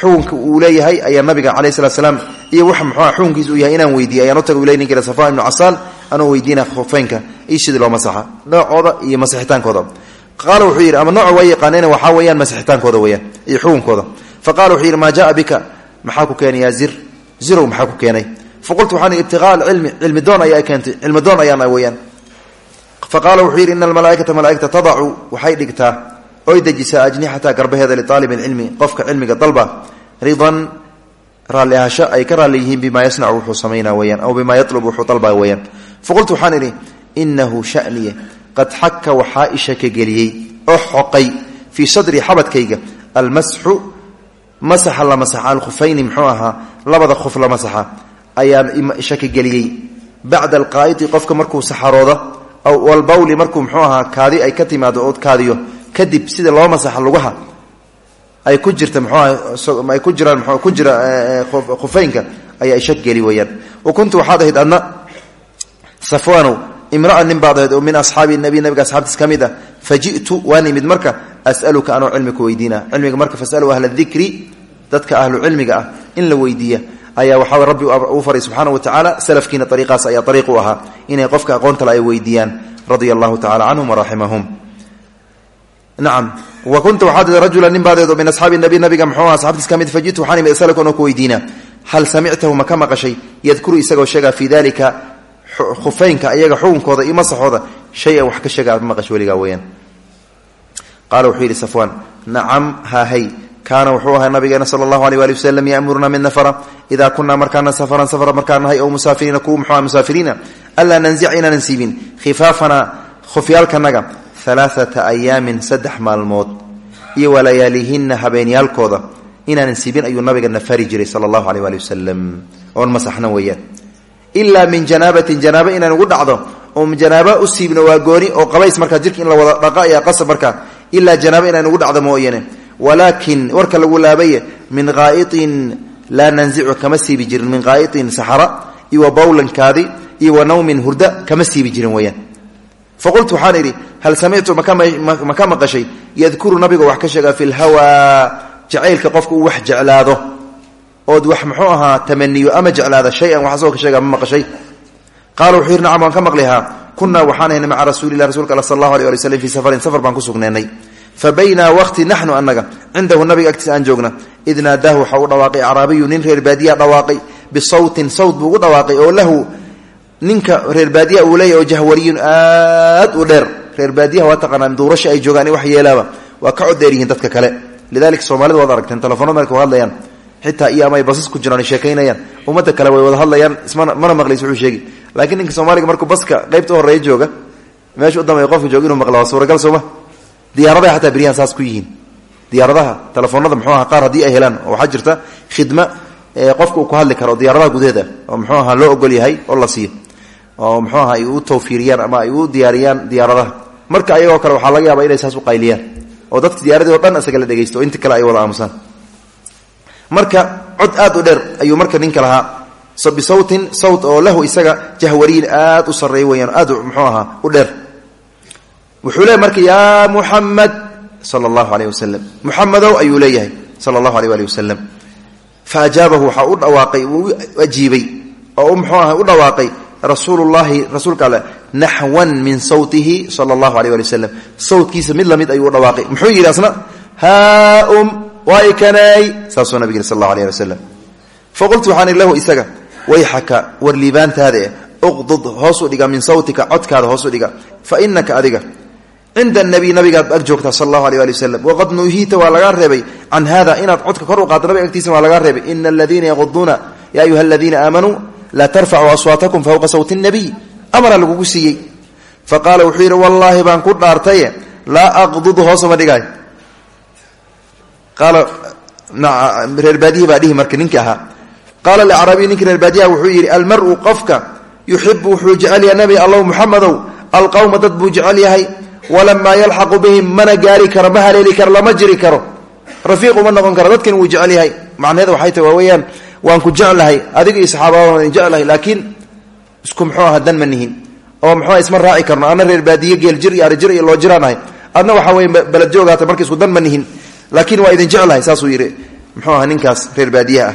xukunka uu leeyahay ayaa nabiga caleyh salat slaam iyo waxa muxuua xukunkiisa uu yahay inaan weydiiye ayaan u taga u ley ninka ibnu casaal anuu weydiina khufeynka iyo sidii loo masaxa noocooda iyo masixitaankooda. Qaala wuxuu yidhi ama nooca waa yaqaaneen waxaa weeyaan masixitaankooda weyaan iyo xukunkooda fa wuxuu yidhi maa jaa bika? Maxaa ku keenay yaa zir? Zirow maxaa ku keenay? Faqultu waxaan ibtiqaa alcilmi cilmi doon ayaa keentay cilmi doon ayaana weyaan fa wuxuu yidhi ina almalaaikata malaaigta tadacu waxay dhigtaa oy dejisaa ajnixata garbaheeda liaalib cilmi qofka cilmiga dalba ridan raalli ahasho ay ka raalli yihiin bimaa yasnacu wuxuu samaynaa weyaan aw bimaa yatlub wuxuu dalba weyaan faqultu waxaan idhi inahu shaniye qad xaka waxaa ishaka geliyey oo xoqay fii sadri xabadkayga almasxu masaxa la masaxa alkhufayni muxuu ahaa labada khuf la masaxa ayaan shakigeliyey bacda alqaa'idi qofka markuu saxarooda walbawli markuu mxuu ahaa kaadi ay ka timaado kadib sida loo masaxa lugaha ay ku jirta mxuaha ay ku jiraan ku jira khufeynka ayaa ishakgeli weeyaan. Wa kuntu waxaad ahayd adna safwaanow imraa nin baad ahayd oo min asxaabi nabi ka mid ah fa ji'tu waan imid marka as'aluka anoo cilmi ku weydiina. Marka fasaluu ahla dikri dadka ahlu cilmiga ah in la weydiiya. Ayaa waxaa rabbi uu faray subxaana wa tacaala salafkiina ariiqaas ayaa ariiq u ahaa inay qofka aqoontale ay weydiiyaan radia allahu tacala canhum waraximahum nacam wa kunta waxaad rajula nin baadeed oo min asxaabi nabi nabiga muxuu aha asxabtiis ka mid fajitu waxaan imid asalka anoo ku weydiina hal samictahu ma ka maqashay yadkuru isagoo sheegaa fii dalika khufeynka iyaga xukunkooda iyo masaxooda shay-an wax ka sheega aad maqash weligaa weyaan qaala wuxuu yidhi safwaan nacam haahay kaana wuxuu ahaa nabigeena sala allahu aleyh waali wasalam yaamuruna min nafara. Idaa kunaa markaana safaran safar markaan nahay oo musaafiriina alaaata ayaamin saddex maalmood iyo walayaalihinna habeenyaalkooda inaanan siibin ayuu nabigana fari jiray sala allahu aleyh waali wasalam. Oon masaxna weeyaan. Ilaa min janaabatin janaabo inaan ugu dhacdo oo janaaba u siibno waa gooni oo qabays markaa jirka in la wada dhaqa ayaa qasab markaa ilaa janaabo inaan ugu dhacdo mooyane. Walaakin warka lagu laabaye min qaa'iin laa nanzicu kama siibi jirin min qaa'iin saxara iyo wa iyo wa nawmin hurda kama siibi jirin weyaan faqultu waxaan idhi hal samictu ma ka maqashay yadkuru nabiga wax ka sheega fi lhawaa jacaylka qofka uu wax jeclaado ood wax muxuu ahaa tamaniyo ama jeclaada shay-an wax asagoo ka sheega ma maqashay qaala wuxuu yidhi nacam waan ka maqlihaa kunaa waxaan ahaynay maca rasuulilah rsulka all sal allahu alay ali slm fii safarin safar baan ku sugneenay fa baynaa waqti naxnu annaga cindahu nabiga agtiisa aan joogna id naadaahu waxaa u dhawaaqay acraabiyu nin reer baadiya dhawaaqay bisawtin sawt ninka reer baadiya uu leeyahy oo jahwariyun aad u dheer. Reer baadiyaha waa taqaanaa duurasha ay joogaan wax yeelaaba. Waa ka codeer yihiin dadka kale. Lidalika soomaalida waad aragteen telefonada marka wa hadlayaan. Xitaa iyo ama basas ku jiraan sheekaynayaan. Ummadda kale way wada hadlayaan. Mana maqlays wuxuu sheegi laakiin ninka soomaaliga markuu baska qaybta horreeya jooga meesha u dambeeya qofka jooga inuu maqla waa suuragal sooma diyaaradaha xataa beryahan saas ku yihiin. Diyaaradaha telefoonada muxuu aha qaar haddii ay helaan oo waxaa jirta khidma qofka uu ku hadli karo diyaaradaha gudaheeda oo muxuu aha loo ogol yahay oo la siiyo oo muxuu aha ay u tawfiiriyaan ama ay u diyaariyaan diyaaradaha marka ayagoo kale waxaa laga yaaba inay saas u qayliyaan oo dadka diyaaradii o dhan isaga la dhegeysto o inta kale ay wada aamusaan. Marka cod aad u dheer ayuu marka ninka lahaa. Bisawtin sawt oo lahu isaga jahwariyin aad u sarreey weyaan aad muxuu ahaa u dheer. Wuxuu leeyahy marka yaa muxamed sala allahu aleyh wasalam muxamedow ayuu leeyahay sala allahu aleyh ali wasalam u dhawaaqay uu oo muxuu aha u dhawaaqay rasuulullahi rasuulka alle naxwan min sawtihi sala allahu aleyh ali sawtkiisa mid la mid ayuu u dhawaaqay. Muxuu yidhi asna haaum waay kanay saasuu nabig yiri sal allahu wasalam faqultu waxaan lahu isaga wayxaka war liibaantaada eh uqdud hoosu dhiga min sawtika codkaada hoosu dhiga fa inaka adiga cinda nabiy nabigaad ag joogtaa sal allahu aleh ali wasalam waqad nuhiita waa lagaa reebay can hada inaad codka kor u qaaddo nabiga agtiisa waa lagaa reebay. Ina aladiina yaquduuna ya ayuha aladiina aamanuu laa tarfacuu aswaatakum fawqa sawti nabiy. Amara lagugu siiyey. Fa qaala wuxuu yidhi wallaahi baan ku dhaartaye. Laa aqdud hoosuma dhigay. Qaala reer baadihi baa dhihi marka ninkii ahaa. Qaala acraabiyu ninkii reer baadiyaha wuxuu yidhi almaru qofka yuxibu wuxuu jecel yahay nabi allow muxamedow alqowma dad buu jecel yahay. Walamaa yalxaqu bihim mana gaari karo ma haleeli karo lama jiri karo. Rafiiq uma noqon waan ku jeclahay adiga iyo saxaabada jeclahay laakiin isku muxuu aha dan ma nihin. Oo muxua isma raaci karno ana reer baadiye geel jir iyo arijir iyo loo jiraanahay adna waxa wey beled joogaata marka isku dan ma laakiin waa idin jeclahay saasuu yidhi. Muxuu aha ninkaas reer baadiyaha ah.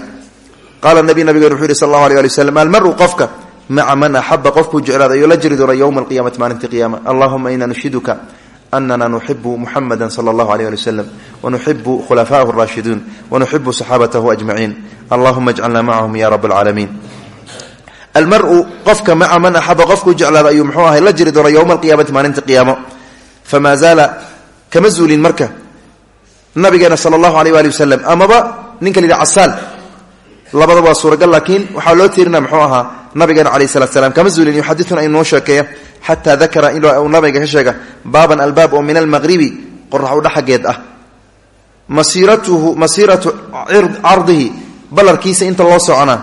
Qaala nabi nabigeen wuxuu yihi sal allahu alay ali wasalam almaru qofka maca man axaba qofkuu jeclaada ayuu la jiri doona yowma alqiyamati maalinta qiyaama. Allahuma ina nushiduka anana nuxibu muxamada sala allahu aleyh ali wasalam wanuxibu khulafaahu raashiduun wanuxibu saxaabatahu allahuma ajcalna macahum ya rab alcaalamiin almaru qofka maca man axaba qofkuu jeclaada ayuu muxuu ahay la jiri doona yowma alqiyaamati maalinta qiyaamo. Famaa zaala kama zuulin marka. Nabigeena sala allahu aleyh ali wasalam amaba ninka la yidhi casaal labada waa suuragal laakiin waxaa loo tiirina muxuu ahaa nabigeena calayh salat slam kama zuulin yuxadituna inoo sheekeeya. Xataa dakara in nabiga ka sheega baaban albaab oo min almaqribi qorax u dhaxageed ah. Masiiratuhu masiiratu cardihi ballarkiisa inta loo soconaa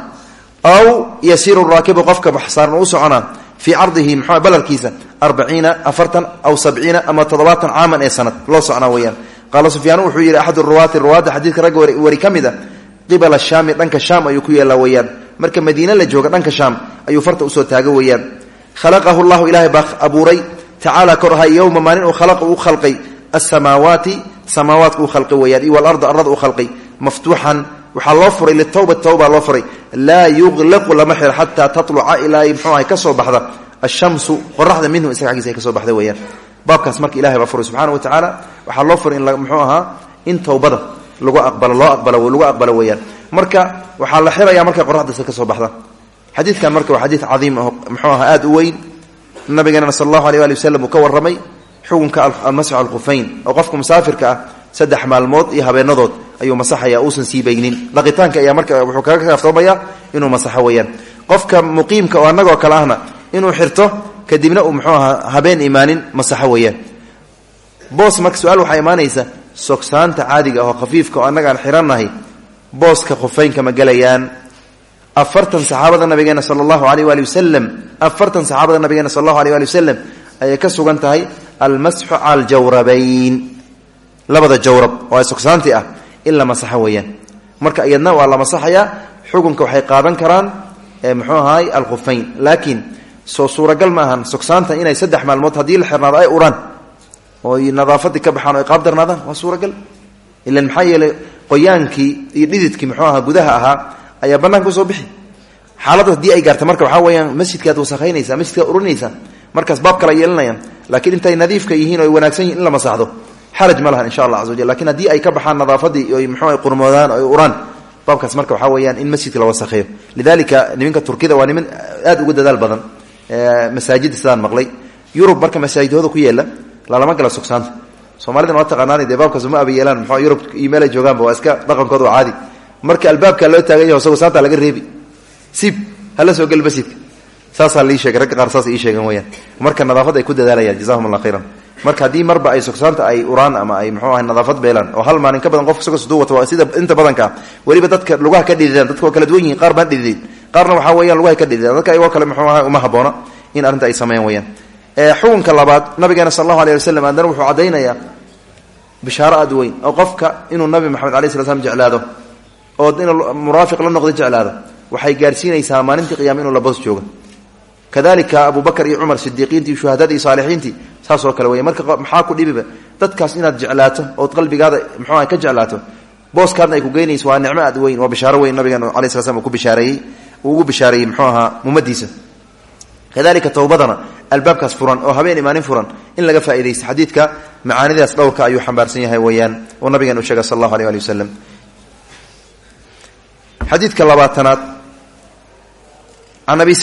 aw yasiiru raakibu qofka baxsaaran u soconaa fii cardihi mxu balarkiisa arbaciina afartan aw sabciina ama toddobaatan caaman ee sanad loo socnaa weyaan qaala sufyaan wuxuu yidhi axadu ruwaati ruwaadda xadiidka ragga wari ka mid a qibala shaami dhanka shaam ayuu ku yeelaa weyaan marka madiine la jooga dhanka shaam ayuu farta u soo taaga weeyaan. Khalaqahu llahu ilaahay baa abuuray tacaala kor ahay yowma maalin uu khalaqa uu khalqay asamaawaati samaawaadka uu khalqay weyaan iyo walarda arlada uu khalqay maftuuxan waxaa loo furay litawba tawba loo furay. Laa yuqlaqu lama xiro xataa tatluca ilaa mxuu ahay ka soo baxda ashamsu qoraxda minhu isaga aggiisa ay ka soo baxda weyaan baabkaas marka ilahay baa furay subxana wa tacaala waxaa loo furay in mxuu ahaa in towbada lagu aqbalo loo aqbalo lagu aqbalo weeyaan. Marka waxaa la xiraya markay qoraxdaas ka soo baxda. Xadiidkan marka waa xadiid cadiim ah mxuu ahaa aada u weyn. Nabigeenana sal oo qofka musaafirka ah saddex maalmood iyo ayuu masaxaya uusan siibaynin dhaqitaanka ayaa marka wuxuu kaga kaaftoomaya inuu masaxo weeyaan. Qofka muqiimka oo annagoo kale ahna inuu xirto kadibna uu muxuu habeen imaanin masaxo weeyaan. Boos marka su'aal waxaa imaanaysa sogsaanta caadiga ahoo khafiifka oo annaga aan xirannahay booska khufeynka ma gelayaan afartan saxaabada nabigeena sala allahu aleyh waali wasalam afartan saxaabada nabigeena sala allahu aleh waali ayay ka sugan tahay almasxu cala aljawrabayn. Labada jawrab oo ay sogsaantii ah in la masaxo weeyaan. Marka iyadna waa la masaxayaa xukunka waxay qaadan karaan muxuu ahaay alkhufayn laakiin soo suuragal ma ahan sogsaanta inay saddex maalmood haddii la xirnaado ay uraan. Ooy nadaafadii ka baxaan o ay qaabdarnaadaan waa suuragal. Ilan maxaa qoyaankii iyo dhididkii muxuu ahaa gudaha ahaa ayaa banaanka u soo bixi. Xaaladda haddii ay gaarta marka waxaa weyaan masjidkaad wasakhaynaysaa masjidkaad urinaysaa markaas baab kala yeelanayaan. Laakiin intay nadiifka yihiin o wanaagsan yihiin in la masaxdo xaraj ma lahan insha allah caza wajal laakiin haddii ay ka baxaan nadaafadii oy mxuu qurmoodaan o ay uraan baabkaas marka waxaa weyaan in masjidka la wasakheeyo. Lidalika nimanka turkida waa niman aad uga dadaal badan. Masaajida sidaan maqlay. Yurub marka masaajidooda ku yeela lalama gala sugsaanta. Soomaalidana waa taqaanaan dee baabkaas uma aba yeelaan mxu yurub iyo meel ay joogaanba iska dhaqankooda caadi. Marka albaabka loo taagan yaho sugsaanta laga reebi sib hala soo gel masjidka. Saasaa lii sheegay ragga qaar ii sheegan weyaan marka nadaafad ay ku dadaalayaan jazahum allah marka haddii marba ay sugsaanta ay uraan ama ay mxuu ahay nadaafad beelaan oo hal maalin ka badan qofka isagoo suduu wato waa sida inta badanka weliba dadka lugaha ka dhididaan dadka kala duwan yihiin qaar baan dhididin qaarna waxaa weeyaan lugahay ka dhididaan dadka ayagoo kale muxuu ahay uma haboona in arrinta ay sameeyaan weyaan xukunka labaad nabigeena sal allahu aleh wasalam wuxuu caddaynayaa bishaaro aad weyn oo qofka inuu nabi maxamed alai sla slam jeclaado oo inuu muraafiq la noqdo jeclaado waxay gaarsiinaysaa maalintii qiyama inuu laboos jooga kadalika abu bakr iyo cumar sidiiqiinti iyo saalixiintii saasoo kale wey marka maxaa ku dhibiba? Dadkaas inaad jeclaato ood qalbigaada mxuuah ka jeclaato booskaadna ay ku geynayso waa nicmo aad weyn waa bishaaro weyn nabigeena ala sla slam uu ku bishaareeyey uu ugu bishaareeyey mxuu ahaa ummadiisa kadalika towbadana albaabkaas furan oo habeen imaanin furan in laga faa'idaysto xadiidka macaanidaas dhowrka ayuu xambaarsan yahay weeyaan oo nabigeena u sheegay sal allahu aleh ali wasalam xadiidka labaatanaad an abi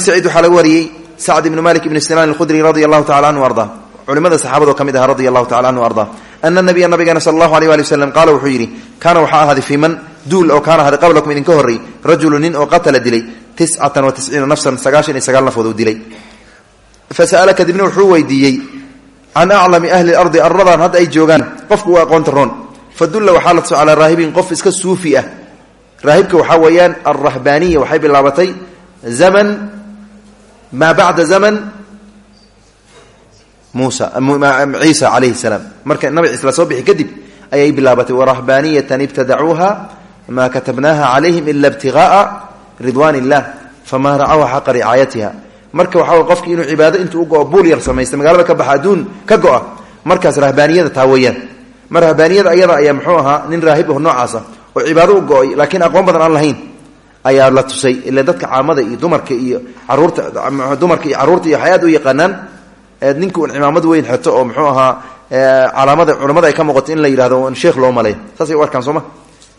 saciid waxaa laga wariyey sacd ibni malik ibni sinaan alkhudri radi allahu tacala anhu arda. Culimada saxaabado ka mid aha radi allahu tacala anhu arda. Ana nabiya nabigeena sala allahu aleh ali wasalam qaala wuxuu yidhi kaana waxaa ahaaday fii man? Duul oo kaana ahaaday qablakum idinka horrey rajulu nin oo qatala dilay tiscatan wa tisciina nafsan sagaashan iyo sagaal nafood uu dilay. Fasa'ala kadibna wuxuu weydiiyey can aclami ahli lardi arradan hadda ay joogaan qofka u aqoonta roon. Fadulla waxaa la tuso calaa raahibin qof iska suufi ah. Raahibka waxaa weeyaan waxay bilaabatay maa bacda zaman muusa ciisa calayhi salaam marka nabi ciise la soo bixi kadib ayay bilaabatay warahbaaniyatan ibtadacuuha maa katabnaaha calayhim ila ibtigaaa ridwaan illah famaa racawha xaqa ricaayatiha marka waxaa qofki inuu cibaado intuu ugo buul yar samaysta magaalada ka baxa adduun ka go-a markaas rahbaaniyada taa weeyaan ma rahbaaniyada ayada ayaa muxuu ahaa nin raahib ah noocaasa oo cibaado u go'ay laakiin aqoon badan aan lahayn ayaa la tusay ila dadka caamada iyo dumarka iyo carruurta dumarka iyo carruurta iyo waxay aad u yaqaanaan ninka un cimaamad weyn xeto oo muxuu ahaa calaamada culamada ay ka muuqato in la yidhahdo sheekh loo malay. Saasay u arkaan sooma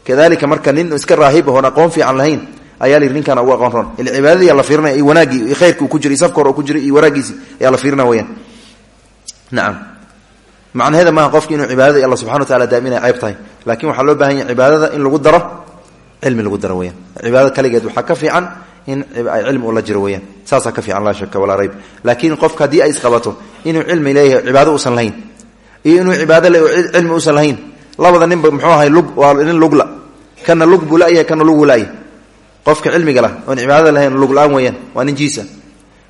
kadalika marka nin iska raahib ahoon aqoon fiican lahayn ayaa layidhi ninkaan ugu aqoon ron ila cibaadadii la fiirinaya iyo wanaaggii iyo khayrkii ku jiray safka hore ku jiray iyo wanaaggiisii ayaa la fiirina weyaan nacam. Macnaheeda maaha qofki inuu cibaadada alla subxana wa tacala daaminaya ceeb tahay. Laakin waxaa loo baahan yahay cibaadada in lagu daro cilmi lagu daro weyaan cibaadada kaligeed waxaa ka fiican in ay cilmi ula jiro weyaan saasaa ka fiican laa shaka walaa rayb. Laakiin qofka haddii ay isqabato inuu cilmi leeyahay cibaado usan lahayn iyo inuu cibaado le cilmi usan lahayn labada ninba muxuu ahay lug waa nin lugla. Kana lug buu kana lugu layahay qofka cilmiga lah oon cibaadada lahayn lugla-aan weyaan waa nin jiisa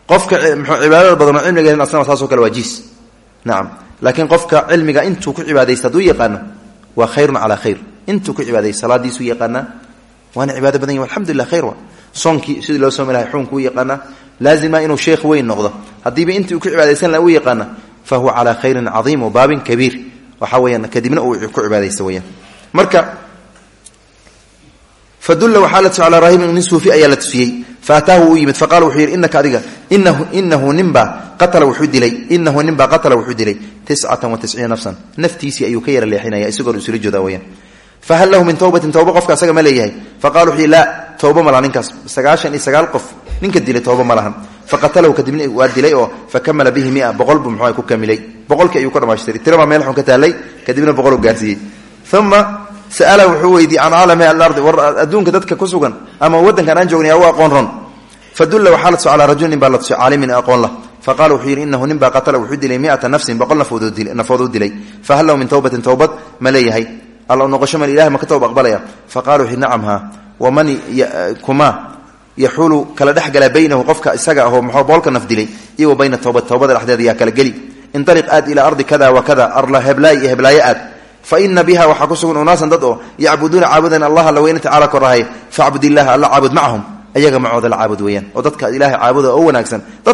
qofka mxuu cibaadada badan oo cilmiga lahayn asna saasoo kale waa jiis. Laakiin qofka cilmiga intuu ku cibaadaysta hadduu yaqaano waa khayrun calaa khayr. Intuu ku cibaadaysta salaadiisuu yaqaanaa waana cibaado badan yahi alxamdulilah khayr wa soonkii sidii loo soomi lahay xuunkuu yaqaanaa laazima inuu sheekh weyn noqdo haddiiba intii uu ku cibaadaysan laha u yaqaana fa huwa calaa khayrin cadiim wa baabin kabiir waxaa weyaan uu marka fadulla waxaa la tusay calaa raahibin nin suufi ayaa la tusiyey faataahu uu yimid faqala wuxuu yidhi inaka adiga inahu ninbaa qatala wuxuu dilay inahu ninbaa qatala wuxuu dilay tiscatan wa tisciina nafsan naftiisii ayuu ka yara leexinaya fahal lahu min towbatin towba qofka asaga ma leeyahay faqala wuxuu yidhi laa towba ma laha ninkaas sagaashan iyo sagaal qof ninka dilay towba ma lahan faqatalahu kadibna waa dilay oo fakamala bihi mia boqol buu muxuu ku kamilay boqolkii ayuu ka dhamaashtiray tirabaa meel xun ka taallay kadibna boqol uu gaarsiiyey uma sa'ala wuxuu weydiiyey can caalami alardi war adduunka dadka ku sugan ama waddankan aan joogna u aqoon ron fadulla waxaa la tuso calaa rajul nin baa la tusay caalimin aqoon lah faqala wuxuu yidhi inahu nin alla noqosho mal ilahay ma ka towba aqbalaya. Faqala wuxuu nacam haa waman kuma yaxuulu kala dhexgala baynahu qofka isaga ahoo muxuu boolka naf dilay iyo wa bayna towbad towbada dhexdeeda yaa kala geli. Intaliq aad ilaa ardi kada wa kada arla heblaay iyo heblaayo aad. Fa ina biha waxaa ku sugan unaasan dad oo yacbuduuna caabudan allah alla weyne tacala korahay facbud illaha alla caabud macahum ayaga macooda la caabud weeyaan. Oo dadka ilahay caabuda oo wanaagsan u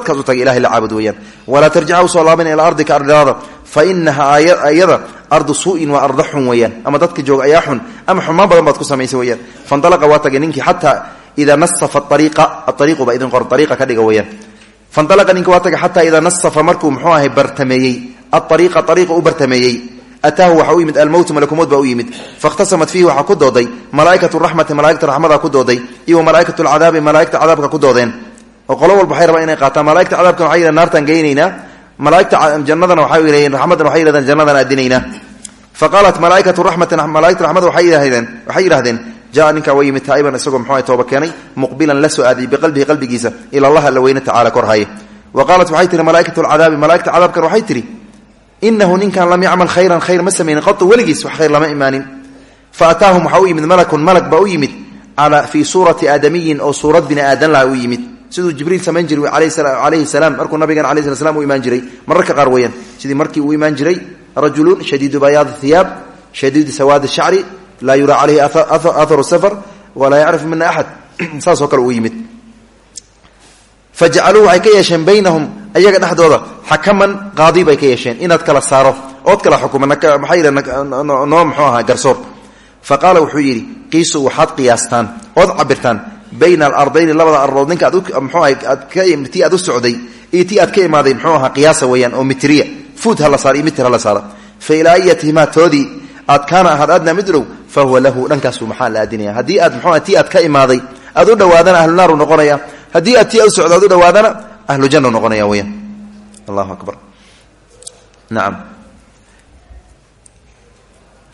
la ardu suu'in waa arda xun weeyaan. Ama dadka jooga ayaa xun ama xumaan badan baad ku samaysay weyaan fandalaqa waa tagay ninkii xataa idaa nasafa ariiqa aariiqu baa idin qor ariiqa ka dhiga weyaan fandalaqa ninki waa tagay xataa idaa nasafa markuu muxuu ahay bartameeyey. Aariiqa ariiqa u bartameeyey. Ataahu waxa u yimid almowtu malakumood baa u yimid. Fakhtasamat fiihi waxaa ku dooday. Malaaikatu raxmati malaaigta raxmada ku dooday. Iyo malaaikatu lcadaabi malaaigta cadaabka ku doodeen. Oo qolo walba waxay rabaan inay qaataan. Malaaigta cadaabkan waxay naartaan geynaynaa malaaigta jannadana waxay yidhaheen raxmadana waxay yidhahdeen jannadan aadinaynaa fa qaalat malaaikatu raxmati malaaigta raxmada waxay yidhahdeen jaa ninkaa waa yimid taa'iban isagoo keenay? Muqbilan la soo aaday biqalbihi qalbigiisa. Ila allah alla weyne tacaala korhaye wa qaalat waxay tihi malaaikatu lcadaabi malaaigta cadaabkan waxay tihi ninkan lam yacmal khayran khayr ma samaynin. Qatu weligiis wax khayr lama imaanin. Fa ataahum waxaa malakun malag baa u yimid fii suurati aadamiyin oo suurad bini aadan laha siduu jibriil samayn jiray calayhi salaam. Markuu nabigan alay sla slam u jiray mararka qaar weeyaan sidii markii uu imaan jiray rajulun shadiidu bayaadi hiyaab shadiidu sawaadi shacri laa yuraa calayhi aharu safar walaa yacrifu mina axad saasoo kale uu yimid. Fajacaluu waxay ka yeesheen baynahum ayaga dhexdooda xakaman qaadi bay ka yeesheen kala saaro ood kala xukuma maxaa yidha noo muxuu ahaa garsoor. Fa qaala wuxuu yidhi qiisu waxaad qiyaastaan ood cabirtaan bayna alardayni labada ardood ninka mxuu tii aad u socday iyo tii aad ka imaaday muxuu ahaa qiyaasa weeyaan oo mitriya. Fuud hala saar iyo mitr saara fa ilaa ayatihimaa toodii aad kaana ahaad adnaa fa huwa lahu dhankaasu maxaa la aadinaya haddii aad mxuu tii aad ka imaaday aad u dhowaadana ahlu naaru noqonaya. Haddii aad tii aad u u dhowaadana ahlu janna noqonaya weyaan allahu akbar. Nacam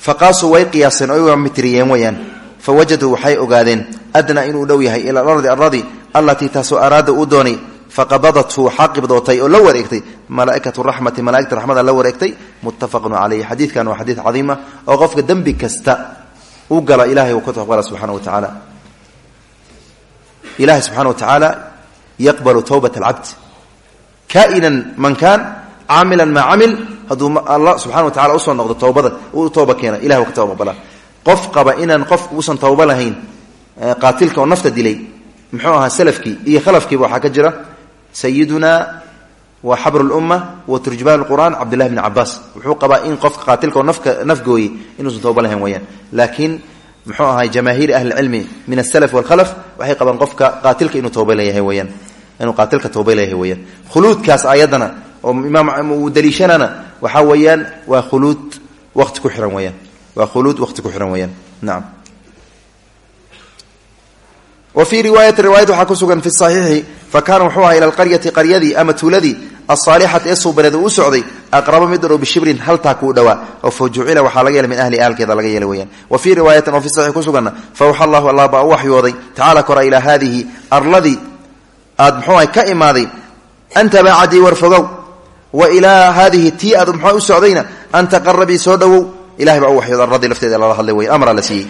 faqaasuu way qiyaaseen oo mitriyeen weyaan fa wajaduu waxay ogaadeen adnaa inuu dhow yahay ila alardi aradi allatii taasoo araada uu doonay faqabadathu waxaa qibdootay oo la wareegtay malaaikatu raxmati malaaigta raxmada la wareegtay muttafaqun caleyhi xadiidkan waa xadiid cadiima oo qofka dembi kasta u gala ilahay uu ka taqbala subxana wa tacaala ilahay subxana wa tacaala yaqbalu towbat alcabd kainan man kaan caamilan maa camil hadduu alla subxana wa tacala u soo noqdo qof qaba inaan qof uusan towba lahayn qaatilka oo nafta dilay muxuu ahaa salafkii iyo khalafkiiba waxaa ka jira sayiduna wa xabru lumma wa turjumaan qur'aan cabdillahi bni cabaas wuxuu qabaa in qofka qaatilka oo nafka nafgooyey inuusan towba lahayn weyaan laakiin muxuu ahay jamaahiiri ahli cilmi min asalaf walkhalaf waxay qabaan qofka qaatilka inuu towba leeyahay weyaan inuu qaatilka towba leeyahay weyaan khuluudkaas ayadana oo imaam uu daliishanana waxaa weeyaan waa khuluud waqti ku xihan weyaan waa khuluud waqti ku xihan weyaan nacam wa fii riwaayati riwaayad waxaa ku sugan fi saxiixi fa kaana wuxuu ahaa ila alqaryati qaryadii ama tuuladii asaalixati ee suubaneed uu u socday aqraba mid dhow bishibrin haltaa kuu dhowaa oo fa jucila waxaa laga min ahli aalkeeda laga yeelay weyaan wa fii riwaayatin oo fi saxiix ku suganna fa waxa allahu allah baa u waxyooday tacaala kora ilaa haadihi arladii aad muxuu ahay ka imaaday anta baacadii warfogow wa ilaa haadihi tii aad muxuu u anta qarabii soo dhowow ilahay baa u waxyooda lafteeda lala hadlay wey amraa la siiyey.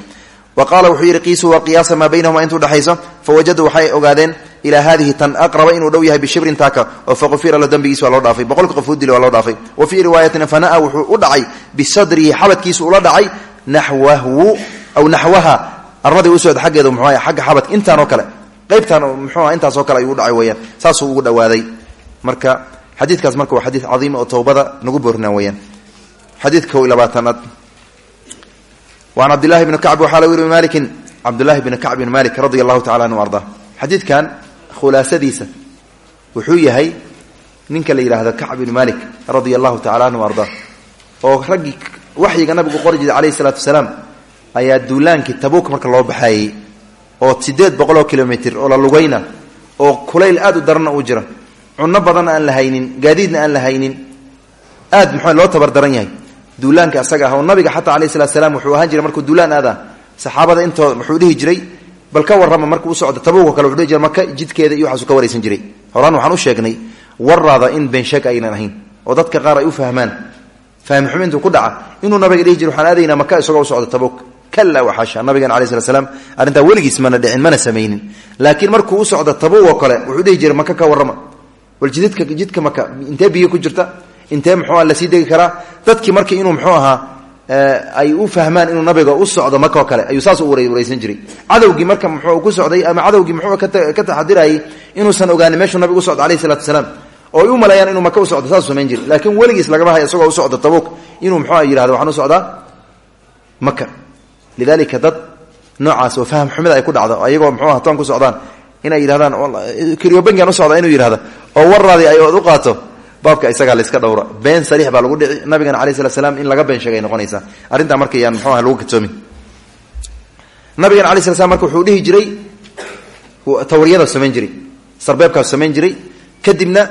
Wa qaala wuxuu yidhi qiisuu waa qiyaasa maa baynahuma intuu dhexayso fa wajaduu ogaadeen ilaa haadihi tan aqraba inuu dhow yahay bishibrin taaka oo faqufira la dembigiis waa loo dhaafay boqolka qof u dili waa loo dhaafay. Wa fii riwaayatin fanaa wuxuu u dhacay bisadrihi xabadkiisu ula dhacay naxwahu aw naxwaha. Arradii u socda muxuu xagga xabadka intaanoo kale qaybtaan muxuuha intaasoo kale ayuu dhacay weyaan saasuu ugu dhawaaday. Marka xadiidkaas marka waa xadiid cadiima oo towbada nagu boornaa weyaan iyo labaatanaad waan cabdillahi bni kacb waxaa la weri malikin cabdullahi bni kacb bn malik radia allahu tacala anhu arda xadiidkan khulaasadiisa wuxuu yahay ninka la yidhaahdo kacb bn malik radia allahu tacala anhu arda oo raggii waxyiga nabigu qori jiray alayhi salaatu wasalaam ayaa duulaankii tabuuk marka loo baxaayey oo sideed boqoloo kilomitr oo la lugayna oo kulayl aad u daranna uu jira cunno badanna aan la haynin gaadiidna aan la haynin aad muxuu loo tabardaran yahay duulaanka asaga ah oo nabiga xataa alayhi salatu salaam wuxuu ahaan jiray markuu duulaan aada saxaabada intooda wuxuu dhihi jiray bal ka warrama markuu u socdo tabuuko kale wuxuu dhihi jiray maka jidkeeda iyo waxaasuu ka waraysan jiray. Horaan waxaan u sheegnay waraada in beensheeg aynan ahayn oo dadka qaar ay u fahmaan. Fahmi xumintu ku dhaca inuu nabiga dhihi jira waxaan aadaynaa maka isagoo u socdo tabuuk. Kala waxaasha nabigan alai slat slam arrintaa weligiis mana dhicin mana samaynin. Laakiin markuu u socdo tabuuk oo kale wuxuu dhihi jiray maka ka warrama. Bal jididka jidka maka intee biyo ku jirta intee muxuuah la sii degi karaa? Dadkii markii inuu muxuu ahaa ay u fahmaan inuu nabiga u socdo maka oo kale. Ayuu saas u waraysan jiray. Cadowgii marka muxuu ku socday ama cadowgii muxuu ka taxadirayay inuusan ogaanin meeshuu nabigu u socdo alayhi salatu wasalaam. Oo ay u maleeyaan inuu maka u socdo saasuu samayn jiray. Laakiin weligiis lagama hayo isagoo u socdo tabuuk inuu muxuuah yihahdo waxaan u socdaa maka lidalika dad noocaas oo faham xumida ay ku dhacdo ayagoo muxuuah toon ku socdaan. Inay yidhahdaan kryobankan u socda inuu yidhahdo oo waraadii ay u qaato baabka isagaa layska dhowra. Been sariix baa lagu dhici nabigana alai slat slam in laga been sheegay noqonaysaa. Arrintaa marka yaan lagu kadsoomi nabigana alai slat slam wuxuu dhihi jiray tawriyada samayn jiray. Sarbeebkaas samayn jiray. Kadibna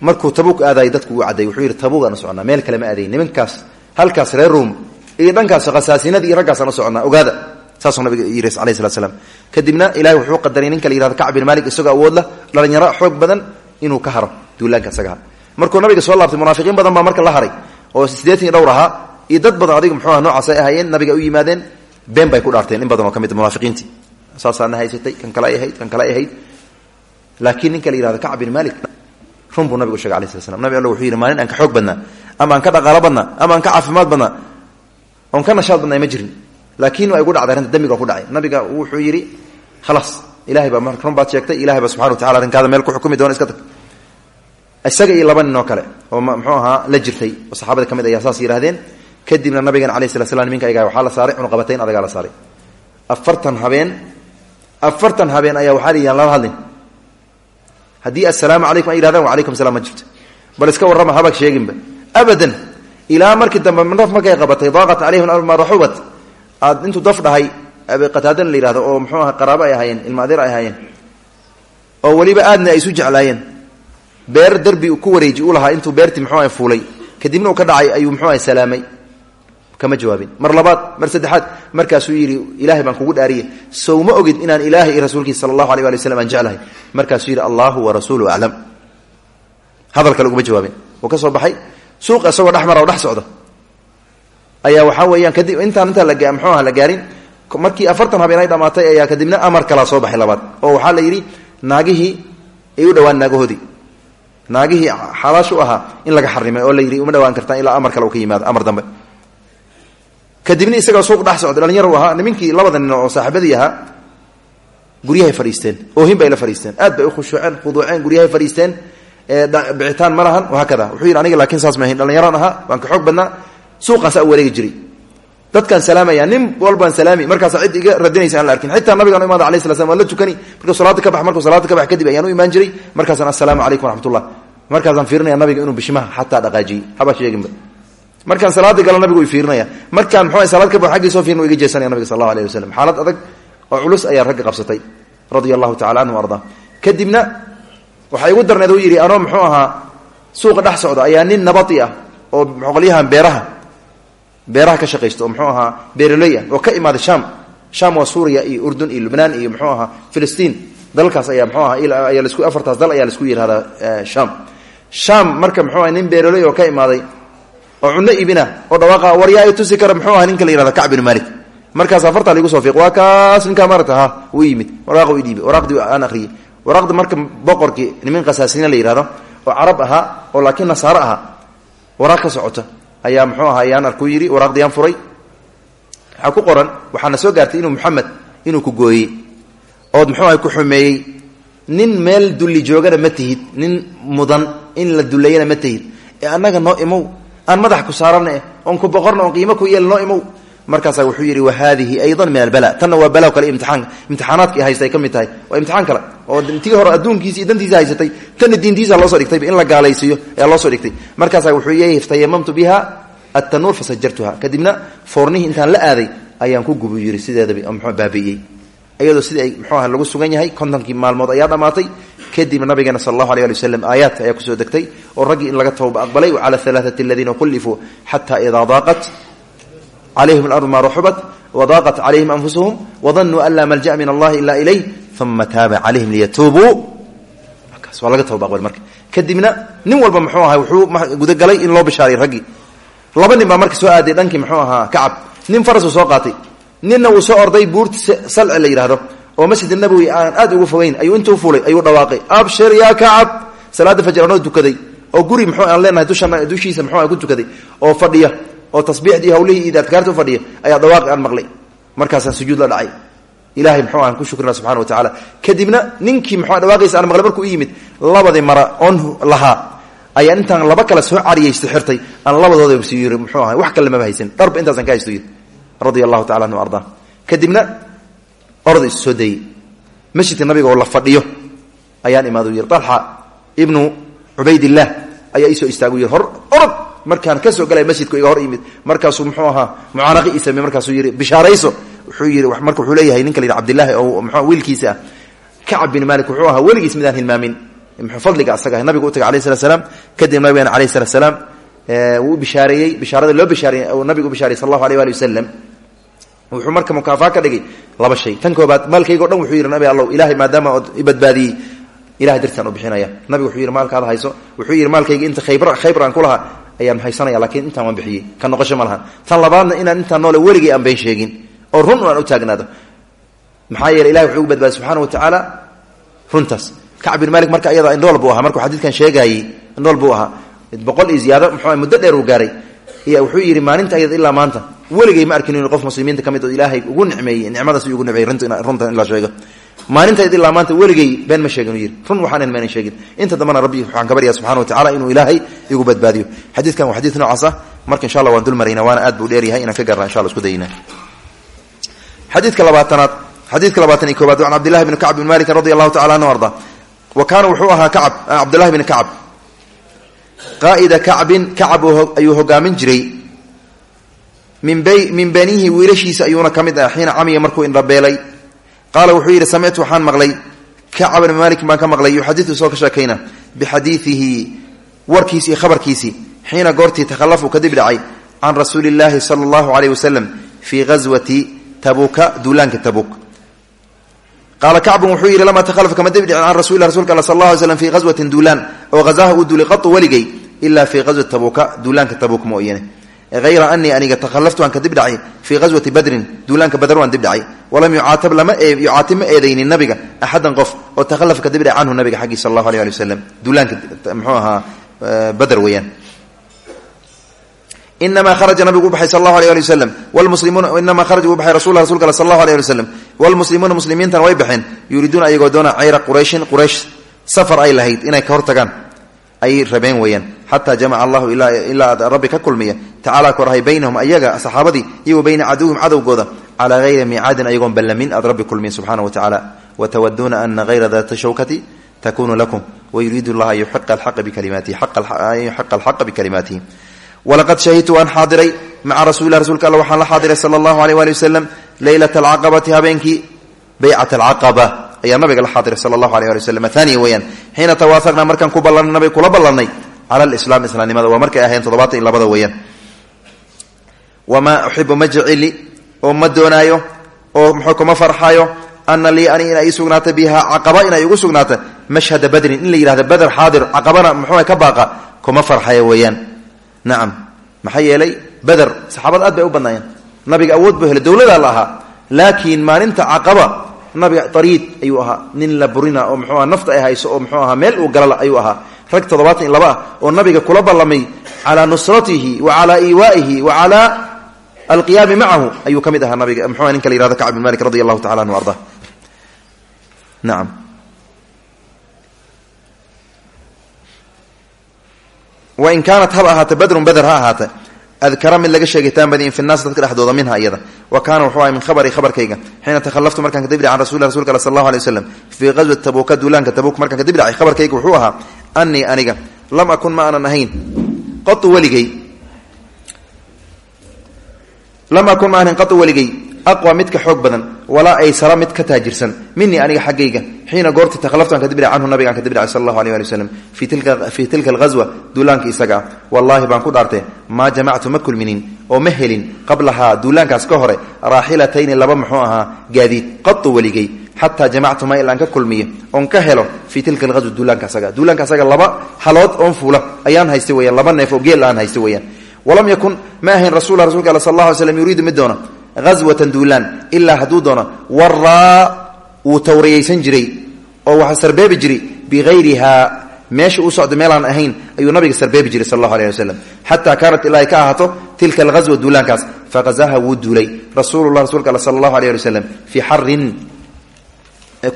markuu tabuuk aadaayay dadku uu cadday. Wuxuu yidhi tabuugaan u socnaa meel kale ma aadayn nimankaas halkaas reer ruum iyo dhankaas khasaasinadii iyo raggaasaan u socnaa ogaada. Saasuu nabiga yiri alayh slat slam kadibna ilahay wuxuu qadaray ninka la yihahdo kacb bin malik isagoo awood lah dhalinyaro xoog badan inuu ka haro duulaanka isagaa markuu nabiga soo laabtay munaafiqiin badan baa marka la haray oo sideetan iyo dhowr ahaa iyo dad badan adiga muxuuha noocaas ay ahaayeen nabiga u yimaadeen been bay ku dhaarteen in badan oo ka mid munaafiqiintii. Saasaana kan kale ay kan kale ay laakiin ninka la yihahdo kacb bin malik run buu nabigu shegay alai slat slam wuxuu yidhi maalin aan ka xoog badnaa ama aan ka dhaqaalo badnaa ama aan ka caafimaad badnaa oon ka nashaad badnaa ma jirin. Laakiin waa igu dhacday arrinta dambiga ku dhacay. Nabiga wuxuu yidhi khalaas ilahay baa run baad sheegtay ilahay baa subxana wa tacala arrinkaada meel ku xukumi doona iska tag isaga iyo laba nin kale oo mxuu ahaa la jirtay oo saxaabada ka ayaa saas yidhahdeen kadibna nabigan alayh slat slam niminka ayaga waxaa la saaray cunuqabatayn adagaa la saaray. Afartan habeen afartan habeen ayaa waxaa layidhi lala hadlin. Haddii assalaamu calaykum ay yihahdaan wacalaykum salam ma jirto. Bal iska warrama habag sheeginba. Abadan ilaa markii dambe naf markay qabatay daaqat calayhim ma raxubat. Aad intuu daf dhahay qataadana la yihahdo oo muxuu aha qaraabo ay ahaayeen ilma ay ahaayeen oo weliba aadna ay isu jeclaayeen beer derbi ku wareeji u lahaa intuu beertii muxuu aha fuulay. Kadibna uu ka dhacay ayuu muxuu aha salaamay. Kama jawaabin. Mar labaad mar saddexaad markaasuu yidhi ilaahay baan kugu dhaariye. Sow ogid inaan ilaahay iyo rasuulkiisa sala allahu alay waslam aan jeclahay. Markaasuu yidhi allahu warasuulu aclam. Hadal kale uguma jawaabin. Uu ka baxay. Suuqa isagoo dhex oo dhex socda ayaa waxaa weeyaan kadib intaan intaa la muxuu aha la gaarin markii afartan habeen ay dhamaatay ayaa kadibna amar kalaa soo baxay labaad. Oo waxaa la yidhi naagihii ay u dhawaan naagahoodii naagihii xalaash u in laga xarimay oo la yidhi uma dhawaan kartaan ilaa amar kale ka yimaado amar dambe. Kadibna isagoo suuq dhex socda dhalinyar u ahaa nimankii labada oo saaxiibadii ahaa guryahay fadhiisteen oohin bay la fadhiisteen aad bay u khushuuceen khuduuceen guryahay fadhiisteen bicitaan ma lahan wahaakada wuxuu yidhi aniga laakiin saas maahayn dhallinyaraan ahaa waan ka xoog badnaa suuqaasaa u jiray. Dadkaan salaamaya nin walbaan salaami markaasa cid iga radinaysa aan la arkin. Xitaa nabigaan u imaada alay sla slam waan la tukani bax markuu salaada bax kadib ayaan u imaan jiray markaasaan assalaamu calaykum waraxmatullah markaasaan fiirinaya nabiga inuu bishimaha xataa dhaqaajiyey. Haba sheeginba. Markaan salaada galo nabigu fiirinaya markaan mxu salaad ka ba aggiisoo fiirin iga jeesanaya nabiga sal allahu waslm xaalad adag oo culus ayaa ragga qabsatay radia allahu tacala canhu arda. Kadibna waxaa igu darneed uu yidhi anoo muxuu ahaa suuqa dhex socda ayaa nin nabati ah oo qolyahan beeraha beeraha ka shaqaysta oo mxuu ahaa ah oo ka imaaday sham sham waa suuriya iyo urdun iyo lubnaan iyo mxuu ahaa filistiin. Dalalkaas ayaa mxuu aha ayaa lasku afartaas dal ayaa la isku yihahdaa sham sham marka mxuu aha nin beeraley oo ka imaaday oo cunno ibina oo dhawaaqa waryaa i tusi kara muxuu aha ninka la yihahda kacb bin malik markaasaa fartaa ligu soo fiiq waa kaas ninkaa ha wuu yimid. Waraaq i dhiibay. Aan akhriyey waraaqda marka boqorkii niman khasaasina la yihahdo oo carab ahaa oo laakiin nasaaro ahaa waraaq ka socota. Ayaa muxuu ahaa ayaan arku yidhi waraaqdiyaan furay. Waxaa ku qoran waxaana soo gaartay inuu muxamed inuu ku gooyey. Ood muxuu aha ku xumeeyey nin meel dulli joogana ma tihid nin mudan in la duleeyana ma tihid. Ee annaga noo imow aan madax ku saarana oon ku boqorna oon qiimo ku yeel noo imow. Markaasaa wuxuu yidhi wa haadihi aydan min albala tanna waa bala kale imtiaan imtixaanaadkii haysta ay ka tahay. Waa imtixaan kale oo tii hore adduunkiisi dantiisa haysatay. Tanna diintiisa loosoo dhigtayba in la gaalaysiiyo ayaa loosoo dhigtay. Markaasaa wuxuu yh tayamamtu biha attanuur fasajartuha kadibna foornihii intaan la aaday ayaan ku gubu yiri sideedaba baabi'iyey iyadoo sidii ay mxuu aha lagu sugan yahay kontonkii maalmood ayaa dhammaatay kadibna nabigeena sal allahu alay ali waslem aayaat ayaa ku soo degtay oo raggii in laga tooba aqbalay cala alaaati aladiina kullifuu xata idaa daaqat calayhim alardu maa raxubat wadaaqat calayhim anfusuhum wadanuu an laa malja'a min allahi ila ilayh uma taaba calayhim liyatuubuu. Kaas waa laga tooba aqbal marka. Kadibna nin walba muxuu ahaa wuxuu gudagalay in loo bishaaray raggii. Laba nin baa marka soo aaday dhankii muxuu ahaa kacab. Nin farasuu soo qaatay ninna uu soo orday buurta salci la yidhahdo oo masjid nabowi aan aad ugu fogeyn ayuu intuu fulay ayuu dhawaaqay. Abshir yaa kacab! Salaada fajr anoo tukaday oo guri muxuu aan leenahay dushana dushiisa muxuu ku tukaday oo fadhiya oo tasbiixdii hawlihii iyo adkaarta u fadhiya ayaa dhawaaqi aan maqlay. Markaasaan sujuud la dhacay. Ilahay muxuu aan ku shukrina subxana wa tacaala. Kadibna ninkii muxuu dhawaaqiisa aan maqlay markuu yimid labadii mara oon lahaa ayaan intaan laba kale soo cariyaysta xirtay aan labadooda muxuu ahay wax kale maba haysan dharba intaasaan ka haysto radia allahu tacala anhu ardaa kadibna orda isu soo dayey. Masjidka nabiga oo la fadhiyo ayaan imaadu yiri alxa ibnu cubaydillaah ayaa iisoo istaagu yiri hor orod! Markaan ka soo galay masjidku iga hor yimid markaasuu muxuu ahaa mucaanaqi ii samey markaasuu yidhi bishaarayso. Wuxuu yidhi marka wuxuu leeyahay ninka la yidhi abdillahi oo mxu wiilkiisa ah kacab bin malik wuxuu ahaa weligiis midaan hilmaamin. Muxuu fadliga asaga nabigu u tagay alayh salat slaam kadib nabigeena alayh salat slaam wuu bishaareeyey. Bishaarada loo bishaareeyey nabigu u bishaareyey sal allahu alيh ali wasalam wuxuu marka mukaafaa ka dhigay laba shay. Tan koobaad maalkaygo dhan wuxuu yidhi nabi allow ilahay maadaama ood i badbaadiyey ilahay u bixinaya. Nabigu wuxuu yidhi maalkaada hayso. Wuxuu yidhi maalkayga inta khaybar khaybar aan ku ayaan haysanaya lakiin intaan waan bixiyey. Ka noqosho ma tan labaadna inaan intaan noole weligay aan been sheegin oo run aan u taagnaado. Maxaa yeele ilahay wuxuu ugu badbaadiy subxana wa tacaala runtaas. Kacb bin malik marka ayada indhool buu ahaa. Markuu xadiidkan sheegaayey indhool buu ahaa. Boqol iyo ziyaado muxuu muddo dheer uu gaaray iyo wuxuu yidhi maalinta ayada ilaa maanta. Weligay ma arkin inu qof muslimiinta ka mid oo ilaahay ugu nicmeeyey nicmadaas ugu nicmeeyey runta in la sheego. Maalinta ayada ilaa maanta weligay been ma sheegin yidhi. Run waxaanan maanan sheegin. Inta dambana rabbi waxaan ka baryaa subxana wa tacala inuu ilaahay igu badbaadiyo. Xadiidkan waa xadiid noocaas ah. Marka insha allah waan dul marayna waana aad buu dheeryahay inaan ka garna insha alla isku dayna xadiidka labaatanaad xadiidka labaatan iyo koobaad an cabdillahi bni kacb bin malikin radi allahu tacala anhu arda. Wa kaana wuxuu ahaa kacab cabdullahi bni kacab qaa'ida kacbin kacab ayuu hogaamin jiray. Min banihi wiilashiisa ayuuna ka mid ah xiina camiya markuu indhabeelay qaala wuxuu yidhi samictu waxaan maqlay. Kacab bni malik baan ka maqlay yuxadiu soo ka sheekayna bixadiidihi warkiisi iyo khabarkiisii goortii takhalafu kadib dhacay can rasuuli illaahi sala allahu aleyh wasalam fii ghaswati tabuuka duulaanka tabuuk. Qaala wuxuu yidhi lamaa tahalaf kama dib dhicin can rasulilah rasulka alla sal alla alay slam fii ghaswatin duulaan. Oo hazaha uu duulay qatu weligay ilaa fii ghaswati tabuuka duulaanka tabuuk mooyane hayra anii aniga tahalaftu aan ka dib dhacay fii ghaswati badrin duulaanka badr waan dib dhacay walam yucaatab yucaatib ma eedaynin nabiga axadan qof oo tahalaf ka dib dhacay canhu nabiga xaggii sal allahu aleh ali wasalam duulaanka badr weeyaan inama haraja nabigu u baxay sal allahu alيh ali waslm wlmuslimuuna kharaja uu baxay rasul rasulka al sal allahu alيh ali waslm wlmuslimuuna muslimiintana way baxeen yuriiduuna ayagoo doona cayra qurayshin quraysh safar ay lahayd inay ka hortagaan ay rabeen weeyaan xataa jamaca allahu ilaa rabbi ka kulmiya. Tacala korahay baynahum ayaga saxaabadii iyo bayna caduwihim cadowgooda. Calaa hayri miicaadin ayagoon ballamin aad rabbi kulmiya subxana wa tacala watawaduuna ana hayra data shawkati takunu lakum. Wayuriidu llah an yuxiqa alxaqa bikalimaatihi walaqad shahidtu waan xaadiray maca rasulilah rasulka alla waxaan la xaadiray sala allahu aleyh waali wasalam leylata alcaqabati habeenkii baycat alcaqaba ayaa nabiga la xaadiray sala allahu aleyh ali wasalam aaniya weeyaan xiina tawaafaqnaa markaan ku ballanay nabiga kula ballanay cala alislaam islaamnimada waa markay ahayn toddobaatan iyo labada weeyaan wamaa uxibu ma jecili oo ma doonaayo oo muxuu kuma farxaayo ana lii ani inay ii sugnaata biha caqaba inay igu sugnaata mashhada badrin in la yidhahda beder xaadir caqabana muxuu ka baaqa kuma farxaya weeyaan nacam maxaa yeelay beder saxaabada aad bay u badnaayeen nabiga awood buu helay dowladaa la ahaa laakiin maalinta caqaba nabiga ariid ayuu ahaa nin la burina oo mxuu aha nafta meel uu galala ahaa rag toddobaatan iyo laba ah oo nabiga kula ballamay calaa nusratihi wa calaa iiwaa'ihi wa calaa alqiyaami macahu ayuu ka mid ahaa nabiga. Mxua ninka la yihahdo kacb bin malik radi allahu tacala anhu arda. Nacam wain kaanat haba ahaata badrun beder ha ahaata adkara mid laga sheegitaan badiin fi naas dadka dhexdooda minha iyada. Wa kaana wuxuu ahay min khabari khabarkayga xiina tahalaftu markaan kadib dhacay an rasul rasulka sal allahu alay waslam fii anii aniga lam akun ma aanan ahayn. Qatu weligay lam akun ma ahayn qatu weligay aqwa mid ka xoog badan walaa aysara mid ka taajirsan. Minii aniga xaggayga xiina goorti tahalaftuan kadib dhac canhu nabigaan kadib dhacay sal allahu aleh ali waslem fii tilka alghaswa duulaanka isaga. Ah wallaahi baan ku dhaartee maa jamactu ma kulminin. Oo ma helin qablahaa duulaankaas ka hore raaxilatayni laba muxuu ahaa gaadiid qatu weligay xataa jamactu ma ilaan ka kulmiyo oon ka helo fii tilka alghaswa duulaanka asaga duulaanka asaga laba halood oon fuula ayaan haysta weyaan laba neef oo geel aan haysta weyaan walam yakun ma ahayn rasula rasulka al sal alla alay slam yuriidu mid doona aswatan duulaan ilaa hadduu doono jiray oo waxa sarbeebi jiray biayrihaa meesha u socda meelaan ahayn ayuu nabiga sarbeebi jiray sal allahu aleh wasalam xataa kaanat ka ahaato tilka alghaswa duulaankaas faqazaha wuu duulay. Rasuulullah rasulka al sala allahu aleh ali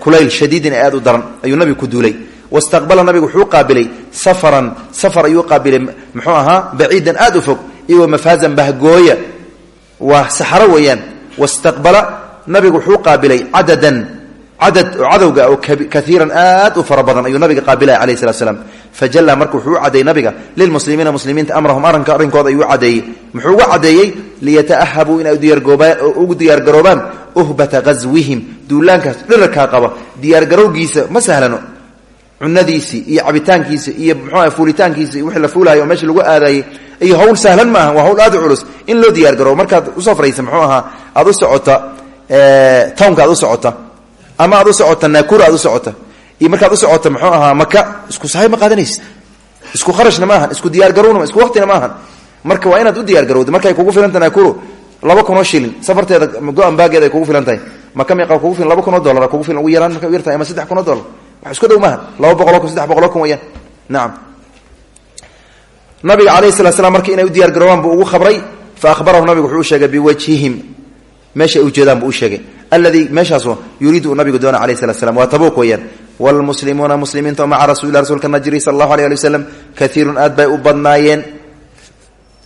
kulayl shadiidin aad u daran ayuu nabiga ku duulay. Wastaqbala nabigu wuxuu qaabilay safaran safar ayuu qaabilay muxuu ahaa baciidan aad u fog iyo mafaazan bahgooya waa saxro weeyaan. Wastaqbala nabigu wuxuu qaabilay cadadan cadad oo cadowga oo kaiiran aad u fara badan ayuu nabiga qaabilaya alayh salat slam fajalla marka wuxuu u cadeeyey nabiga lilmuslimiina muslimiinta amrahum arrinka arrinkooda ayuu cadeeyey. Muxuu uga cadeeyey liyata'ahabuu inay ugu diyaargaroobaan uhbata ghaswihim duulaankaas dhirarkaa qaba. Diyaargarowgiisa ma sahlano. Cunadiisii iyo cabitaankiisa iyo mxuah fuulitaankiisa iyo wixii la fuulayo oo meesha lagu aadayey iyo hawl sahlan maaha waa hawl aad u culus. In loo diyaar garoobo markaad u safraysa muxuu ahaa aad u u ama aad u socota naakura aad u socota. Iyo markaad u socota muxuu ahaa maka isku saxiib ma qaadanaysa isku kharashna maahan isku diyaargarowna isku waqtina maahan marka waa inaad u diyaar garowda markay kugu filanta naakuro laba kunoo shilin safarteeda go-an baageeda kugu filan maka meeqa kugu filan laba kun oo dollar kugu filan ugu yaraan marka u ama saddex kun oo dollar. Wax isku dhow maaha laba boqoloo kun saddex boqoloo kun weyaan nacam nabiga calayhi salat slam marka inay u diyaar garoobaan buu ugu khabray fa ahbarahu nabigu wuxuu u sheegay biwajhihim. Meeshay ay ujeedaan buu u sheegay alladii meeshaasu yuriidu uu nabigu doona alayh salat slam waa tabuuk weeyaan wlmuslimuuna muslimiinta maca rasulilah rasuulka najri sal allahu aleh ali wasalam kaiirun aad bay u badnaayeen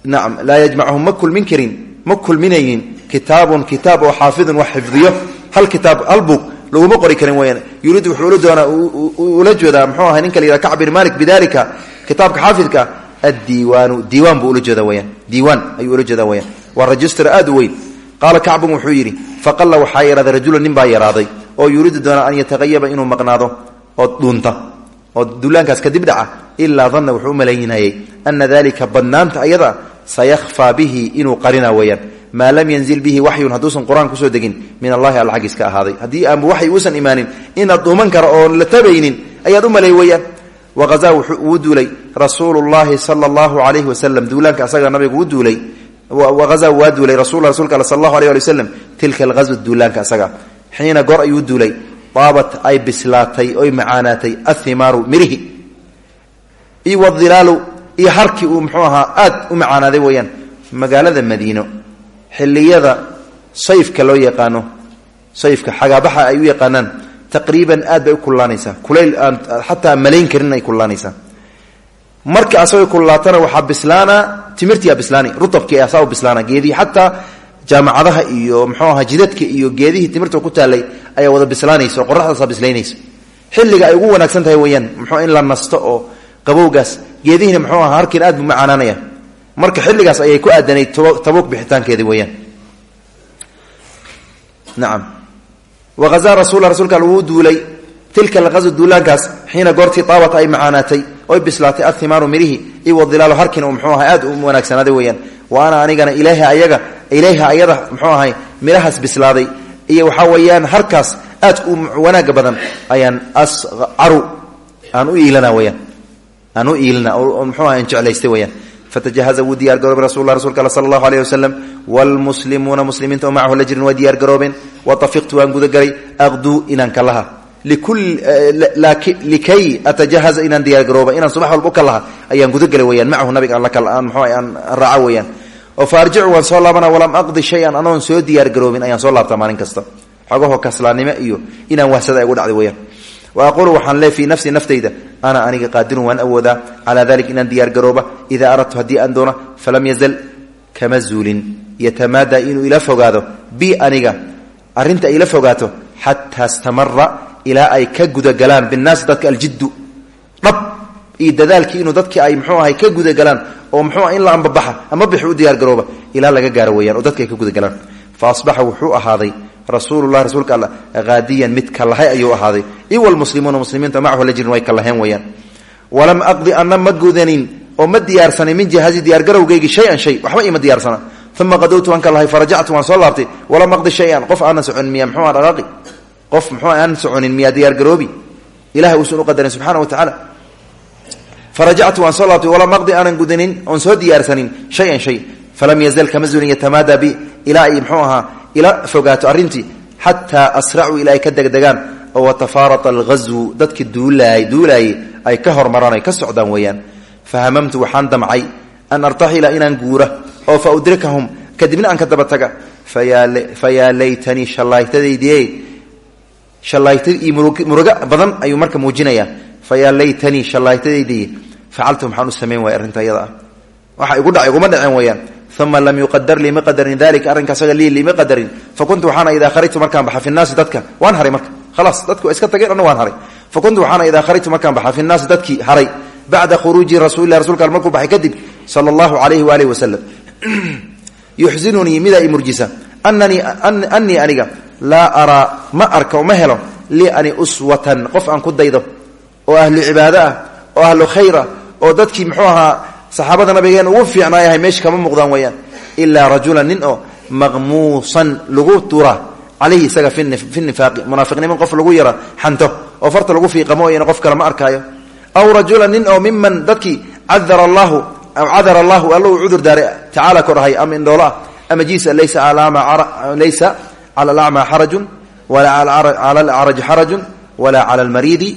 nacam laa yajmacuhum ma kulmin karin ma kulminaynin kitaabun kitaab oo xaafidun wax xifdiyo hal kitaab hal buug laguma qori karin weyaan yuriidu wuxuu ula doonaa ula jeedaa mxuu ahay ninka la yihah kacb bin malik bidalika kitaabka xaafidka addiiwaanu diiwaan buu ula jeeda weyaan diiwaan ayuu ula jeeda weyaan waa rajistar aad u weyn qaala kacbun wuxuu yidhi faqalla waxaa yaraaday rajula nin baa yaraaday oo yuriidu doona an yataqayaba inuu maqnaado oo dhunta oo duulaankaas kadib dhaca ilaa danna wuxuu u malaynayay ana dalika badnaanta ayada sayakhfaa bihi inuu qarina weeyaan. Maa lam yanzil bihi waxyun hadduusan qur'aan ku soo degin min allahi alla xaggiis ka ahaaday. Haddii aanba waxay uusan imaanin inaad dhuuman karo oon la tabaynin ayaad u malay weeyaan. Waqazaa wuu duulay rasuulu llahi sala allahu alayhi wasalam duulaanka asaga nabigu u duulay waqazaa waa duulay rasul rasulka al sal allahu alay ali wasalam tilka alghazwa duulaanka asaga. Xiina goor ayuu duulay. Daabat ay bislaatay oy macaanaatay athimaaru mirihi. Iyo wadilaalu iyo harkii uu muxuu ahaa aad u macaanaaday weeyaan. Magaalada madiino. Xiliyada sayfka loo yaqaano sayfka xagaabaxa ay u yaqaanaan taqriiban aad bay u kullaanaysaa. Kulayl malayn karin ay marka asagoo kullaatana waxaa bislaana timirtiyaa bislaani rutabkii asaa u bislaana geedihii xataa jaamacadaha iyo mxuu aha jidadka iyo geedihii timirta ku taalay ayaa wada bislaanaysa oo qoraxdaasa bislaynaysa xilliga ay ugu wanaagsan tahay weyaan muxuu in la nasto oo qabowgaas geedihiina muxuu aha harkiin aad buu marka xilligaas ayay ku aadanayd tabuuk bixitaankeedi weyaan nacam wahazaa rasul rasuulka wuu duulay. Tilka alghazw duulaankaas xiina goortii taabat ay macaanaatay oy bislaatay athimaaru mirihi iyo wadilaalu harkiina uu mxuu aha aad u wanaagsanaaday weyaan wa ana anigana ilaaha ayaga ilayha ayada mxuu ahay mirahaas bislaaday. Iyo waxaa weeyaan harkaas aad u wanaaga badan ayaan ascaru aan u iilana weyaan aan oo mxuu aha jeclaystay weyaan fatajahaza wuu diyaar garoobay rasulula rasulka all sala allahu aleyh wasalam wlmuslimuuna muslimiinta oo macahu la jirin waa diyaar garoobeen. Watafiqtu waan gudagalay aqduu inaan kalaha likay atajahaza inaan diyaar garooba inaan subax walba u kalaha ayaan gudagelay weyaan macahu nabiga aan mxu aan raaco weyaan oo fa arjicu waan soo laabana walam aqdi shay-an anoon soo diyaar garoobin ayaan soo laabtaa maalin kasta xogaho kaslaannimo iyo inaan wahsada ay ugu dhacday weyaan wa aquulu waxaan lee fii nafsi naftayda ana aniga qaadirun waan awoodaa calaa dalik inaan diyaar garooba idaa aradtu haddii aan doono falam yazal kama zuulin yatamaadaa inuu ila fogaado bi aniga arrinta ay ila fogaato xataa ilaa ay ka gudagalaan binaasi dadka aljiddu. Dhab iyo dadaalkii inuu dadkii ay mxuu ahay ka gudagalaan oo mxuu in la ambabaxa ama bixi u diyaar garooba ilaa laga gaaro weyaan oo dadka ay ka gudagalaan fa asbaxa wuxuu ahaaday rasuululah rasuulka alla haadiyan mid kalahay ayuu ahaaday. Iwalmuslimuuna muslimiinta macahu la jirin way kalaheen weyaan walam aqdi ana ma gudanin oo ma diyaarsanay min jihazi diyaargarowgaygi shay-an shay waxba ima diyaarsana. Uma qadowtu waan kalahay farajactu waan soo laabtay. Walam aqdi shay-an qof aanan soconin miya mxuu dhaqaaqi qof mxuu aan soconin miyaa diyaargaroobi ilahay uusan uqadarin subxana wa tacaala farajactu waan soo laabtay walam aqdi aanan gudanin oon soo diyaarsanin shay-an shay. Falam yazal kama zulin yatamaada bi ilaa ay mxuu ahaa ila fogaato arrintii xataa asracuu ilaa ay ka degdegaan oo watafaarata alghazwu dadkii duulaay duulaayey ay ka hormaraan ay ka socdaan weeyaan. Fahamamtu waxaan damcay an artaxila inaan guura oo fa udrikahum kadibna aan ka daba taga shallaaytad iyo murugo badan ayuu marka muujinayaa. Fayaa laytanii shallaaytadaydiye facaltu maxaan u samayn waaya arrinta iyada ah. Waxa igu dhaca iguma dhaceen weeyaan uma lam yuqadar lii ma qadarin dalika arrinka asaga lii liima qadarin fa kuntu waxaana idaa kharajtu markaan baxa fi naasi dadka waan haray marka. Khalaas dadku iska tageen anna waan haray. Fa kuntu waxaana idaa kharajtu markaan baxa fi naasi dadkii haray. Bacda khuruuji rasulilah rasulka al markuu baxay kadib sala allahu calayhi waalihi wasalam yuxsinunii midaa i murjisa. Ananii anii aniga laa araa ma arka oo ma helo lii ani uswatan qof aan ku daydo oo ahlu cibaado ah oo ahlu khayr ah oo dadkii muxuu ahaa saxaabada nabigeen ugu fiicnaayahay meesha kama muuqdaan weyaan ilaa rajulan nin oo maqmuusan lagu tura calayhi isaga fi nifaaqi munaafiqnimo qof lagu yara xanto oo farta lagu fiiqamo oyana qof kale ma arkaayo. Aw rajulan nin oo miman dadkii cadara allahu aw cadara allahu alla uu cudur daaray tacaala korahay ama indhoolo ah ama laysa laysa cala alacmaa xarajun walaa cala alacraji xarajun walaa cala almariidi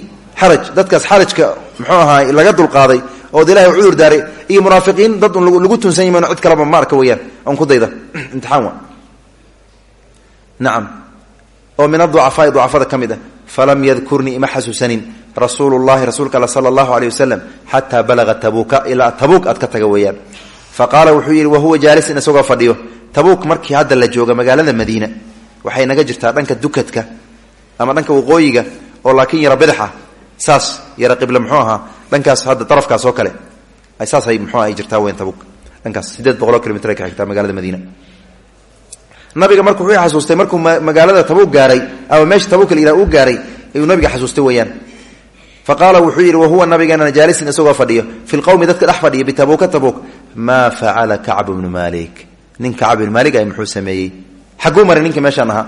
xaraj dadkaas xarajka muxuu ahaa laga dulqaaday ood ilahay u cudur daaray iyo munaafiqiin dad lagu tunsan yiman cid kaleba ma arka weyaan on ku dayda imtixaan wa nacam oo min aducafaai ducafada ka mid ah falam yadkurnii ima xasuusanin rasuulu llahi rasuulka all sala allahu aleyh wasalam xataa balaga tabuuka ilaa tabuuk aad ka taga weeyaan fa qaala wuxuu yidhi wahuwa jaalisin waxay naga jirtaa dhanka dukadka ama dhanka waqooyiga oo laakiin yara bidaxa saas yara qibla muxuu ahaa dhankaas hadda darafkaas oo kale saasay mxuu ay jirtaa weyn tabuk. Dhankaas sideed boqoloo kilomitr ka xigtaa magaalada madiina. Nabiga marka wuxuu xasuustay markuu magaalada tabuuk gaaray ama meesha tabuuk la uu gaaray ayuu nabiga xasuustay weeyaan. Fa wuxuu yidhi wahuwa nabigeenana jaalisin isagoo fadhiyo fi lqowmi dadka dhex fadhiya bitabuuka tabuuk maa facala kacbu bnu maalik. Nin kacb bnu maalik ay muxuu sameeyey xaguu maray ninkii meeshaan ahaa.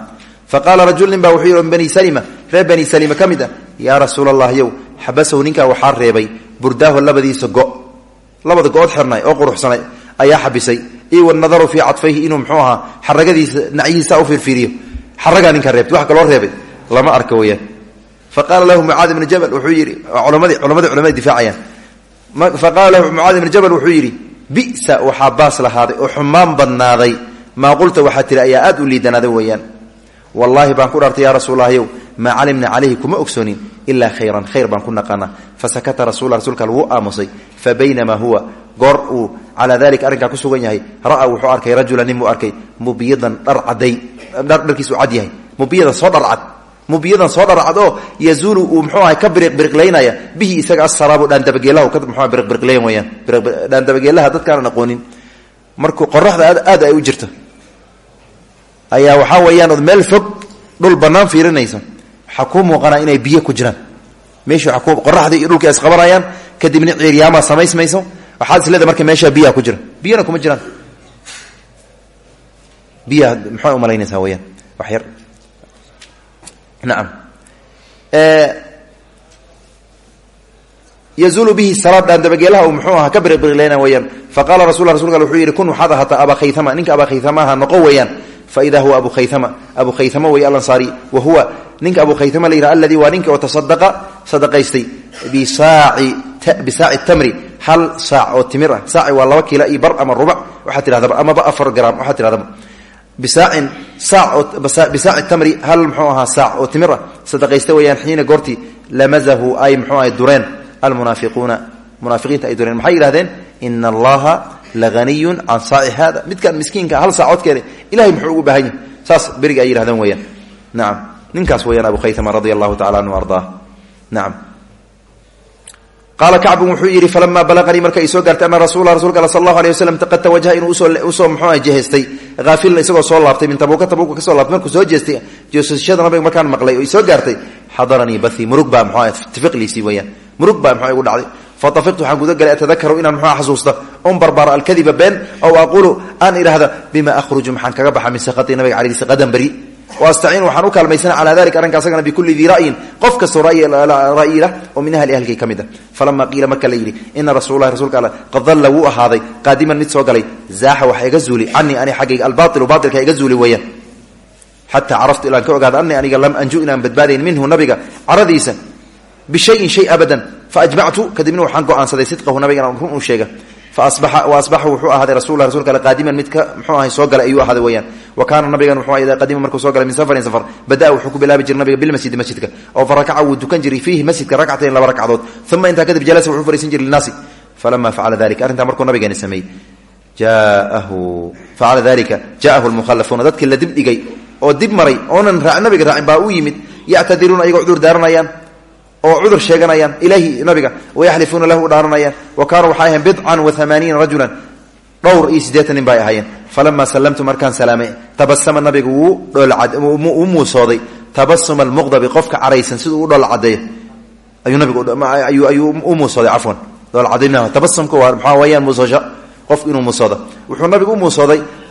Fa qaala rajul nin baa wuxuu yidhi bani salima reer bani salima ka mid ah. Yaa rasuul allah yow xabasahu ninkaa waxaa reebay burdaaho labadiisa go. Labada go-od xirnay oo quruxsanay ayaa xabisay. Io wanadaru fii cadfayhi inuu mxuu ahaa xaragadiisa nacyihiisa u fiirfiiriyo xaragaa ninkaa reebtay wax kaloo reebay. Lama arka weyaan fa qaala lahu mucaad ibnu jabal wuxuu yidhi culamadii culamadi culamada difaacayaan. Fa qaala lahu maa qulta waxaa tiri ayaa aad u liidanaaday weeyaan? Wallaahi baan ku dhaartay yaa rasuullahyow maa calimna calayhi kuma ogsoonin ilaa khayran khayr baan ku naqaana fasakata rasul rasuulka wuu aamusay. Fa baynamaa huwa goor uu calaa dalika arrinkaa ku sugan yahay ra'aa wuxuu arkay rajulan nin buu arkay mubiyadan dhar caday dharkiisu cad yahay mubiyadan soo dharcad mubiyadan soo dharcad oo yazuulu uu mxuu ahay ka biriqbiriqlaynaya bihi isaga asaraabu dhaandabageelaha ka mxua biriqbiriqlayn weyaan dhaandabageelaha dadkaanan aqoonin markuu qoraxda ayaa waxaa weeyaan ood meel fog dhul bannaan fiirinaysa waxaa kuu inay biyo ku jiraan. Meeshu qoraxdii iyo dhulkii isqabanayaan kadibna ciiryaamaa samaysmayso. Waxaad isleeda marka meeshaa biyaha ku jira. Biyana kuma jiraan. Biyaha maxaa umalaynaysaa weyaan wax yar. Nacam yazulu bihi salaad dhaandabageelaha uu muxuu aha ka biriqbiriqleyna weyaan faqala rasul rasulka wuxuu yidhi kun waxaad ahaataa abaa khaytama ninka abaa khaytamaha noqo faida huwa abu khaytama abu khaytama wey alansaari wa huwa ninka abu khaytama la yidhaha alladii waa ninka oo tasadaqa sadaqaystay bisaaci tamri hal saac oo timir ah saaci waa laba kiila iyo bar ama rubac waxaa tidhahdaba amaba afar gram waxaa tidhahdaba bisaacin saac tamri hal mxuu ahaa saac oo timir ah sadaqaysta weyaan xiina goortii lamazahu ay mxuu ahay dureen almunaafiquuna munaafiqiinta ay dureen maxay yidhahdeen ina allaha lahaniyun can saaci hada. Midkaan miskiinka hal saacoodkeene ilahay muxuu ugu baahan yahay. Saas beriga ay yihahdeen weyaan nacam ninkaas weyaan abu khaytama radia allahu tacala anhu ardaa nacam qaala kacbun wuxuu yidhi falamaa balaqanii marka ay soo gaartay ana rasuula rasulka al sal allahu alay waslm qad tawajaha inuu u soo mxuuah jehaystay haafilan isagoo soo laabtay min tabuuka tabuuka ka soo laabtay. Markuu soo jeestay jeesashada nabiga markaan maqlay oo soo gaartay xadaranii bathi murug baa mxuah tifiqliisii weyaan murug baa mxua fatafiqtu waxaan gudagalay atadakaru inaan mxua xasuusta un barbaaro alkadiba been ow aquulu aan idhaahda bima ahruju maxaan kaga baxa min sakhatii nabiga calagiisa qadan beri wastaciin waxaan u kaalmaysana calaa dalika arrinka asagana bikulli dii ra'yin qof kastoo ra'yi lah oo min ahli ahlkay ka mid a falama qiila marka la yidhi ina rasuulahi rasuulka all qad dalla wuu ahaaday qaadiman mid soo galay zaaxa waxa iga zuuli canii ani xaggayga albailu baailka iga zuuli weeyaan xataa caraftu ilaan ka ogaada anii aniga lam anju inaan badbaadayn minhu nabiga caradiisa bishayin shay abadan faajmactu kadibna waxaan go'aansaday sidqahu nabiga run u sheega faasbaxa wuxuu ahaaday rasul rasulka ale qaadiman midka mxuu ahay soo galay ayuu ahaaday weyaan wa kaana nabigan wuxuu idaa qadima markuu soo galay min safarin safar badaa wuxuu ku bilaabi jiray nabiga bilmasjidi masjidka oo fa rakaca wuu dukan jiray fiihi masjidka rakcatayn laba ragcadood uma intaa kadib jalasa wuxuu fariisan jiray linaasi falama facala dalika arrintaa markuu nabigeeni sameeyey jaahu facala dalika jaahu lmukhalafuuna dadkii la dibdhigay oo dib maray oonan nabiga raacin baa u yimid yactadiruuna ayagoo cudur daaranayaan oo cudur sheeganayaan. Ilahi nabiga wayaxlifuuna lahu dhaaranayaan wa kaanuu waxay ahayen bidcan wa amaaniina rajulan. Dhowr iyo siddeetan nin bay ahaayeen. Falamaa sallamtu markaan salaamay tabasama nabiga wuu dhooluu muusooday. Tabasuma almuqdabi qofka caraysan siduu u dhool cadeeyo ayuu nabigaayuu u muusooday cafwan. Dhoolcadayn tabasumka waa maxaa weyaan muusoosho qof inuu muusoodo. Wuxuu nabigu u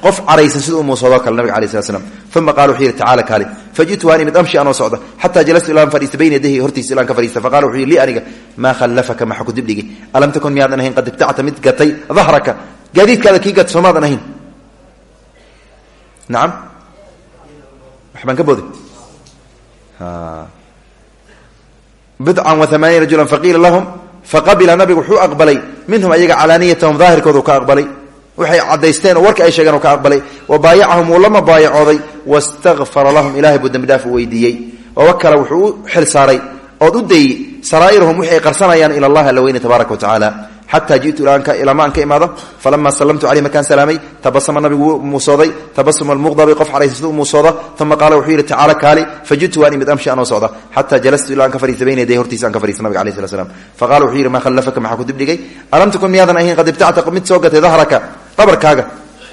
qof caraysan siduu u muusoodo kale nabiga alai slat slam uma qaala wuxuu yidhi tacala kaali fajitu waan imid amshi anoo socda xataa jalastu ilaan fadhiista bayna yadayhi hortiisa ilaan ka fadhiista. Faqala wuxuu yidhi lii aniga maa khallafaka maxa ku dibdhigi. Alam takun miyaadan ahayn qad ibtacta mid gatay dahraka gaadiidkaada kii gat soomaadan ahayn? Nacam waxbaan ka booday. Bidcan wa amaaniin rajulan faqiila lahum faqabila nabigu wuxuu aqbalay minhum ayaga calaaniyatahum daahirkoodu ka aqbalay waxay cadaysteen oo ay sheegeen ka aqbalay wa baayacahum wuu lama baayacooday wastakfara lahum ilahay buu dembi dhaaf u weydiiyey. Wawakala wuxuu u xil saaray ood u dayey saraa'irahum wixi ay qarsanayaan ila allahi alla tabaaraka wa tacaala. Xataa ji'tu ilama aan ka imaado falama sallamtu caleyh markaan salaamay tabasama nabigu wuu muusooday tabasuma almuqdabi qof caraysan sida u muusooda uma qaala wuxuu yidhi tacaala kaali faji'tu waan imid amshi anoo socda xataa jalastu ilaa fariista bayna yaday hortiisa aan ka nabiga alayh slat faqala wuxuu yidhi khallafaka maxaa ku dibdhigay alam takun miyaadan ahayn qad ibtacta mid soo gatay dhabarkaaga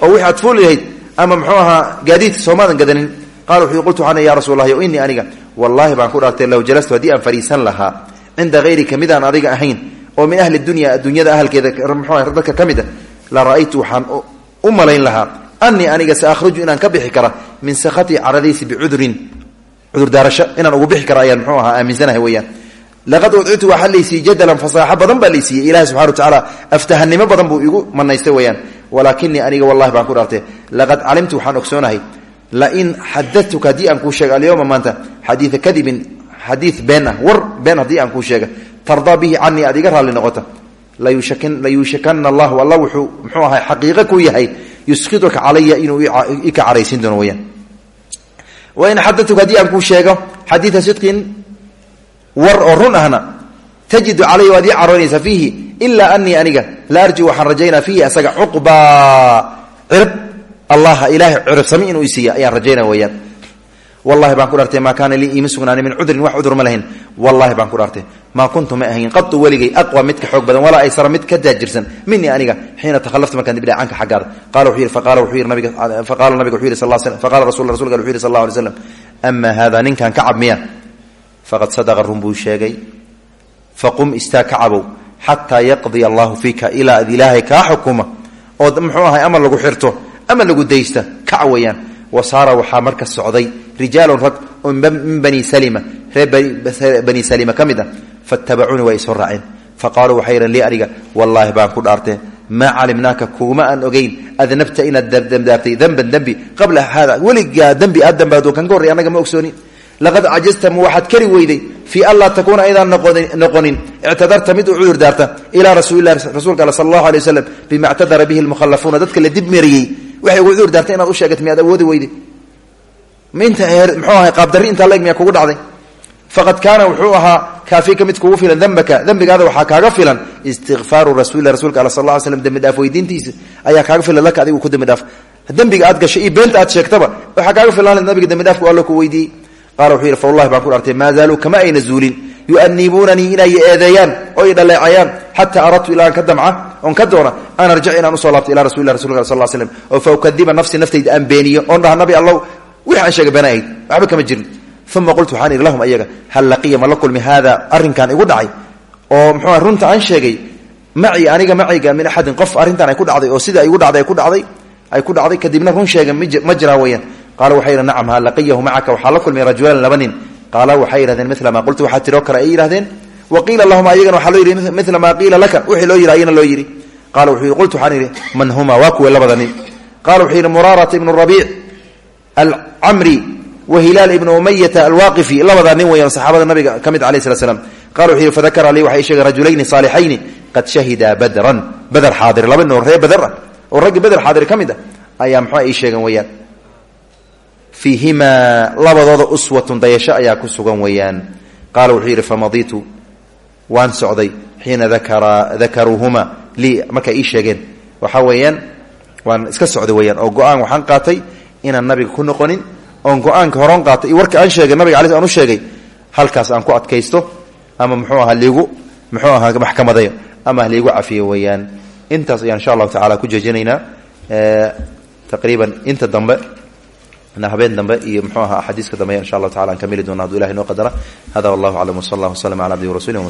oo wixi aad fuul yahayd ama muxuu ahaa gaadiidka soomaadan gadanin. Qala wuxuu qultu waxaan ya rasul allahi o aniga. Wallaahi baan ku dhaartay low jalastu haddii aan fariisan lahaa cinda hayrika midaan adiga ahayn oo min ahli dunya adduunyada ahalkeeda mxu dadka ka mid a la ra'aytu waxaan u malayn lahaa. Anii aniga sa ahruju inaan ka bixi kara min sakhatii caradaysi bicudurin cudurdaarasho inaan ugu bixi kara ayaan mxuu ahaa aaminsanahay weyaan laqad udcitu waxaa laysiiyey jadalan fasaaxo badan baa laysiiyey ilahi subxana wa tacaala aftahanimo badan buu igu manaystay weyaan walaakinii aniga wallahi baan ku dhaartay laqad calimtu waxaan ogsoonahay lain xadatuka haddii aan kuu sheega alyowma maanta xadiia kadibin xadii been ah war been haddii aan kuu sheega tardaa bihi canii aad iga raalli noqota layuushikana allahu alla wuxuu mxuu ahay xaqiiqo ku yahay yuskituka calaya inuu ika caraysin doono weyaan wain xadatuka haddii aan kuu sheego xadiia sidqin war oo run ahna tajidu calaya waad ii caroonaysaa fiihi ilaa aniga la arju waxaan rajaynaa fiihi asaga cuqbaa cirib allah ilaahay ciribsami inuu isiiya ayaan rajaynaa weyaan wallahi baan ku dhaartay maa kaana lii iima min cudrin wax cudur ma wallahi baan ku dhaartay maa kuntu ma ahayn qatu weligay aqwa mid ka xoog badan walaa aysara mid ka daajirsan. Minii aniga xiina tahalaftu markaan dibdha canka xaggaada. Yidhi nabiga wuxuu yidhi sal faqala rasul rasulka wuxuu yidhi sal alla alay slam ama hada ninkan kacab miya faqad sadaqa run buu sheegay faqum istaa kacabow xataa yaqdiya allahu fiika ilaa ad ilaahay kaa xukuma oo muxuu ahay ama lagu xirto ama lagu daysta kac weeyaan wa saara marka socday rijaalun rag min bani salima reer bani salima ka mid ah fattabacuuni waa isoo raaceen fa qaaluu waxay wallaahi baan ku dhaartee maa calimnaaka kuguma aan ogeyn adnabta inaad damdaabtay danban dembi qabla haada weligaa dembi aad dambaado kan ka horrey ma ogsoonin laqad cajazta ma waxaad kari weyday fii an laa takuuna aydaan noqonin ictadarta mid u cudur daarta ilaa rasuulilah rasuulka all sala allahu alay wasalam bima ictadara bihi lmukhallafuuna dadka la dib mariyey. Waxay ugu cudur daartay inaad u sheegat miyaad awoodi weyday. Ma inta mxuu ahay qaabdarri intaa leeg miyaa kugu dhacday. Faqad kaana wuxuu ahaa kaafika mid kugu filan dembaka dembigaada waxaa kaaga filan istikfaaru rasuulilah rasulka all sal lla ly slam dembi dhaaf weydiintiisa. Ayaa kaaga filan laka adigu ku dembi dhaaf. Dembiga aad gashay iyo beenta aad sheegtaba waxaa kaaga filan nabiga dembi dhaafku allo ku weydiiyey qaala wuxuu yidhi fa wallahi baan ku dhaartay maa zaaluu kama ayna zuulin? Yu'aniibuunanii inay eedeeyaan oo i dhaleecayaan xataa aradtu ilaa aan ka damca oon an arjic inaan u soo laabto ila rasulilah rasulka sal slm oo fa nafsi naftayda aan beeniyo oon dhaha nabi allow wixi aan sheegay been ahayd waxba kama jirin. Uma qultu waxaan lahum ayaga hal laqiya ma la kulmi? Haada arrinkan igu dhacay oo mxuua runta aan sheegay maci aniga maciga min axadin qof arrintan ay ku dhacday oo sida igu dhacday ku dhacday ay ku dhacday kadibna run sheega ma jiraa qaala waxay yidhi nacam ha laqiyahu macaka waxaa la kulmay rajulaan laba nin qaala waxay yidhahdeen mila maa qultu waxaa tiroo kale ay wa qiila lahum ayagana waxaa loo yidhi mila maa qiila laka wixii loo yidhi ayana loo yidhi qala wuxuu yidhi qultu waxaan man huma waa kuwe labada nin qala wuxuu yidhi muraarata ibnu rabiic alcamri wa hilaal ibnu umayata alwaaqifi labadaa nin weeyaan saxaabada nabiga ka mid alayh slat slam qala wuxuu yidhi fadakara lii waxay sheegeen rajulayni saalixayni qad shahida badran bader xaadir laba nin oo reer bader ah oo raggii bader xaadir ka mid ah fiihimaa labadooda uswatun dayasho ayaa ku sugan weeyaan. Qaala wuxuu yidhi famaditu waan socday xiina dakara dakaruuhuma. Lii markay ii sheegeen. Waxaa weeyaan waan iska socday weyaan oo go'aan waxaan qaatay inaan nabiga ku noqonin oon go'aanka horon qaatay iyo warka aan sheegay nabiga ala aan u sheegay halkaas aan ku adkaysto ama muxuu aha liigu muxuu ahaa maxkamadayo ama haliigu cafiyo weeyaan. Intaas inta dambe habeen dambe iyo mxuu ahaa axaadiiska dambe insha allahu tacala aan kamili doona haduu ilahay noo qadara. Hada wallahu aclam wsala allah wslm ala abdihi warasuli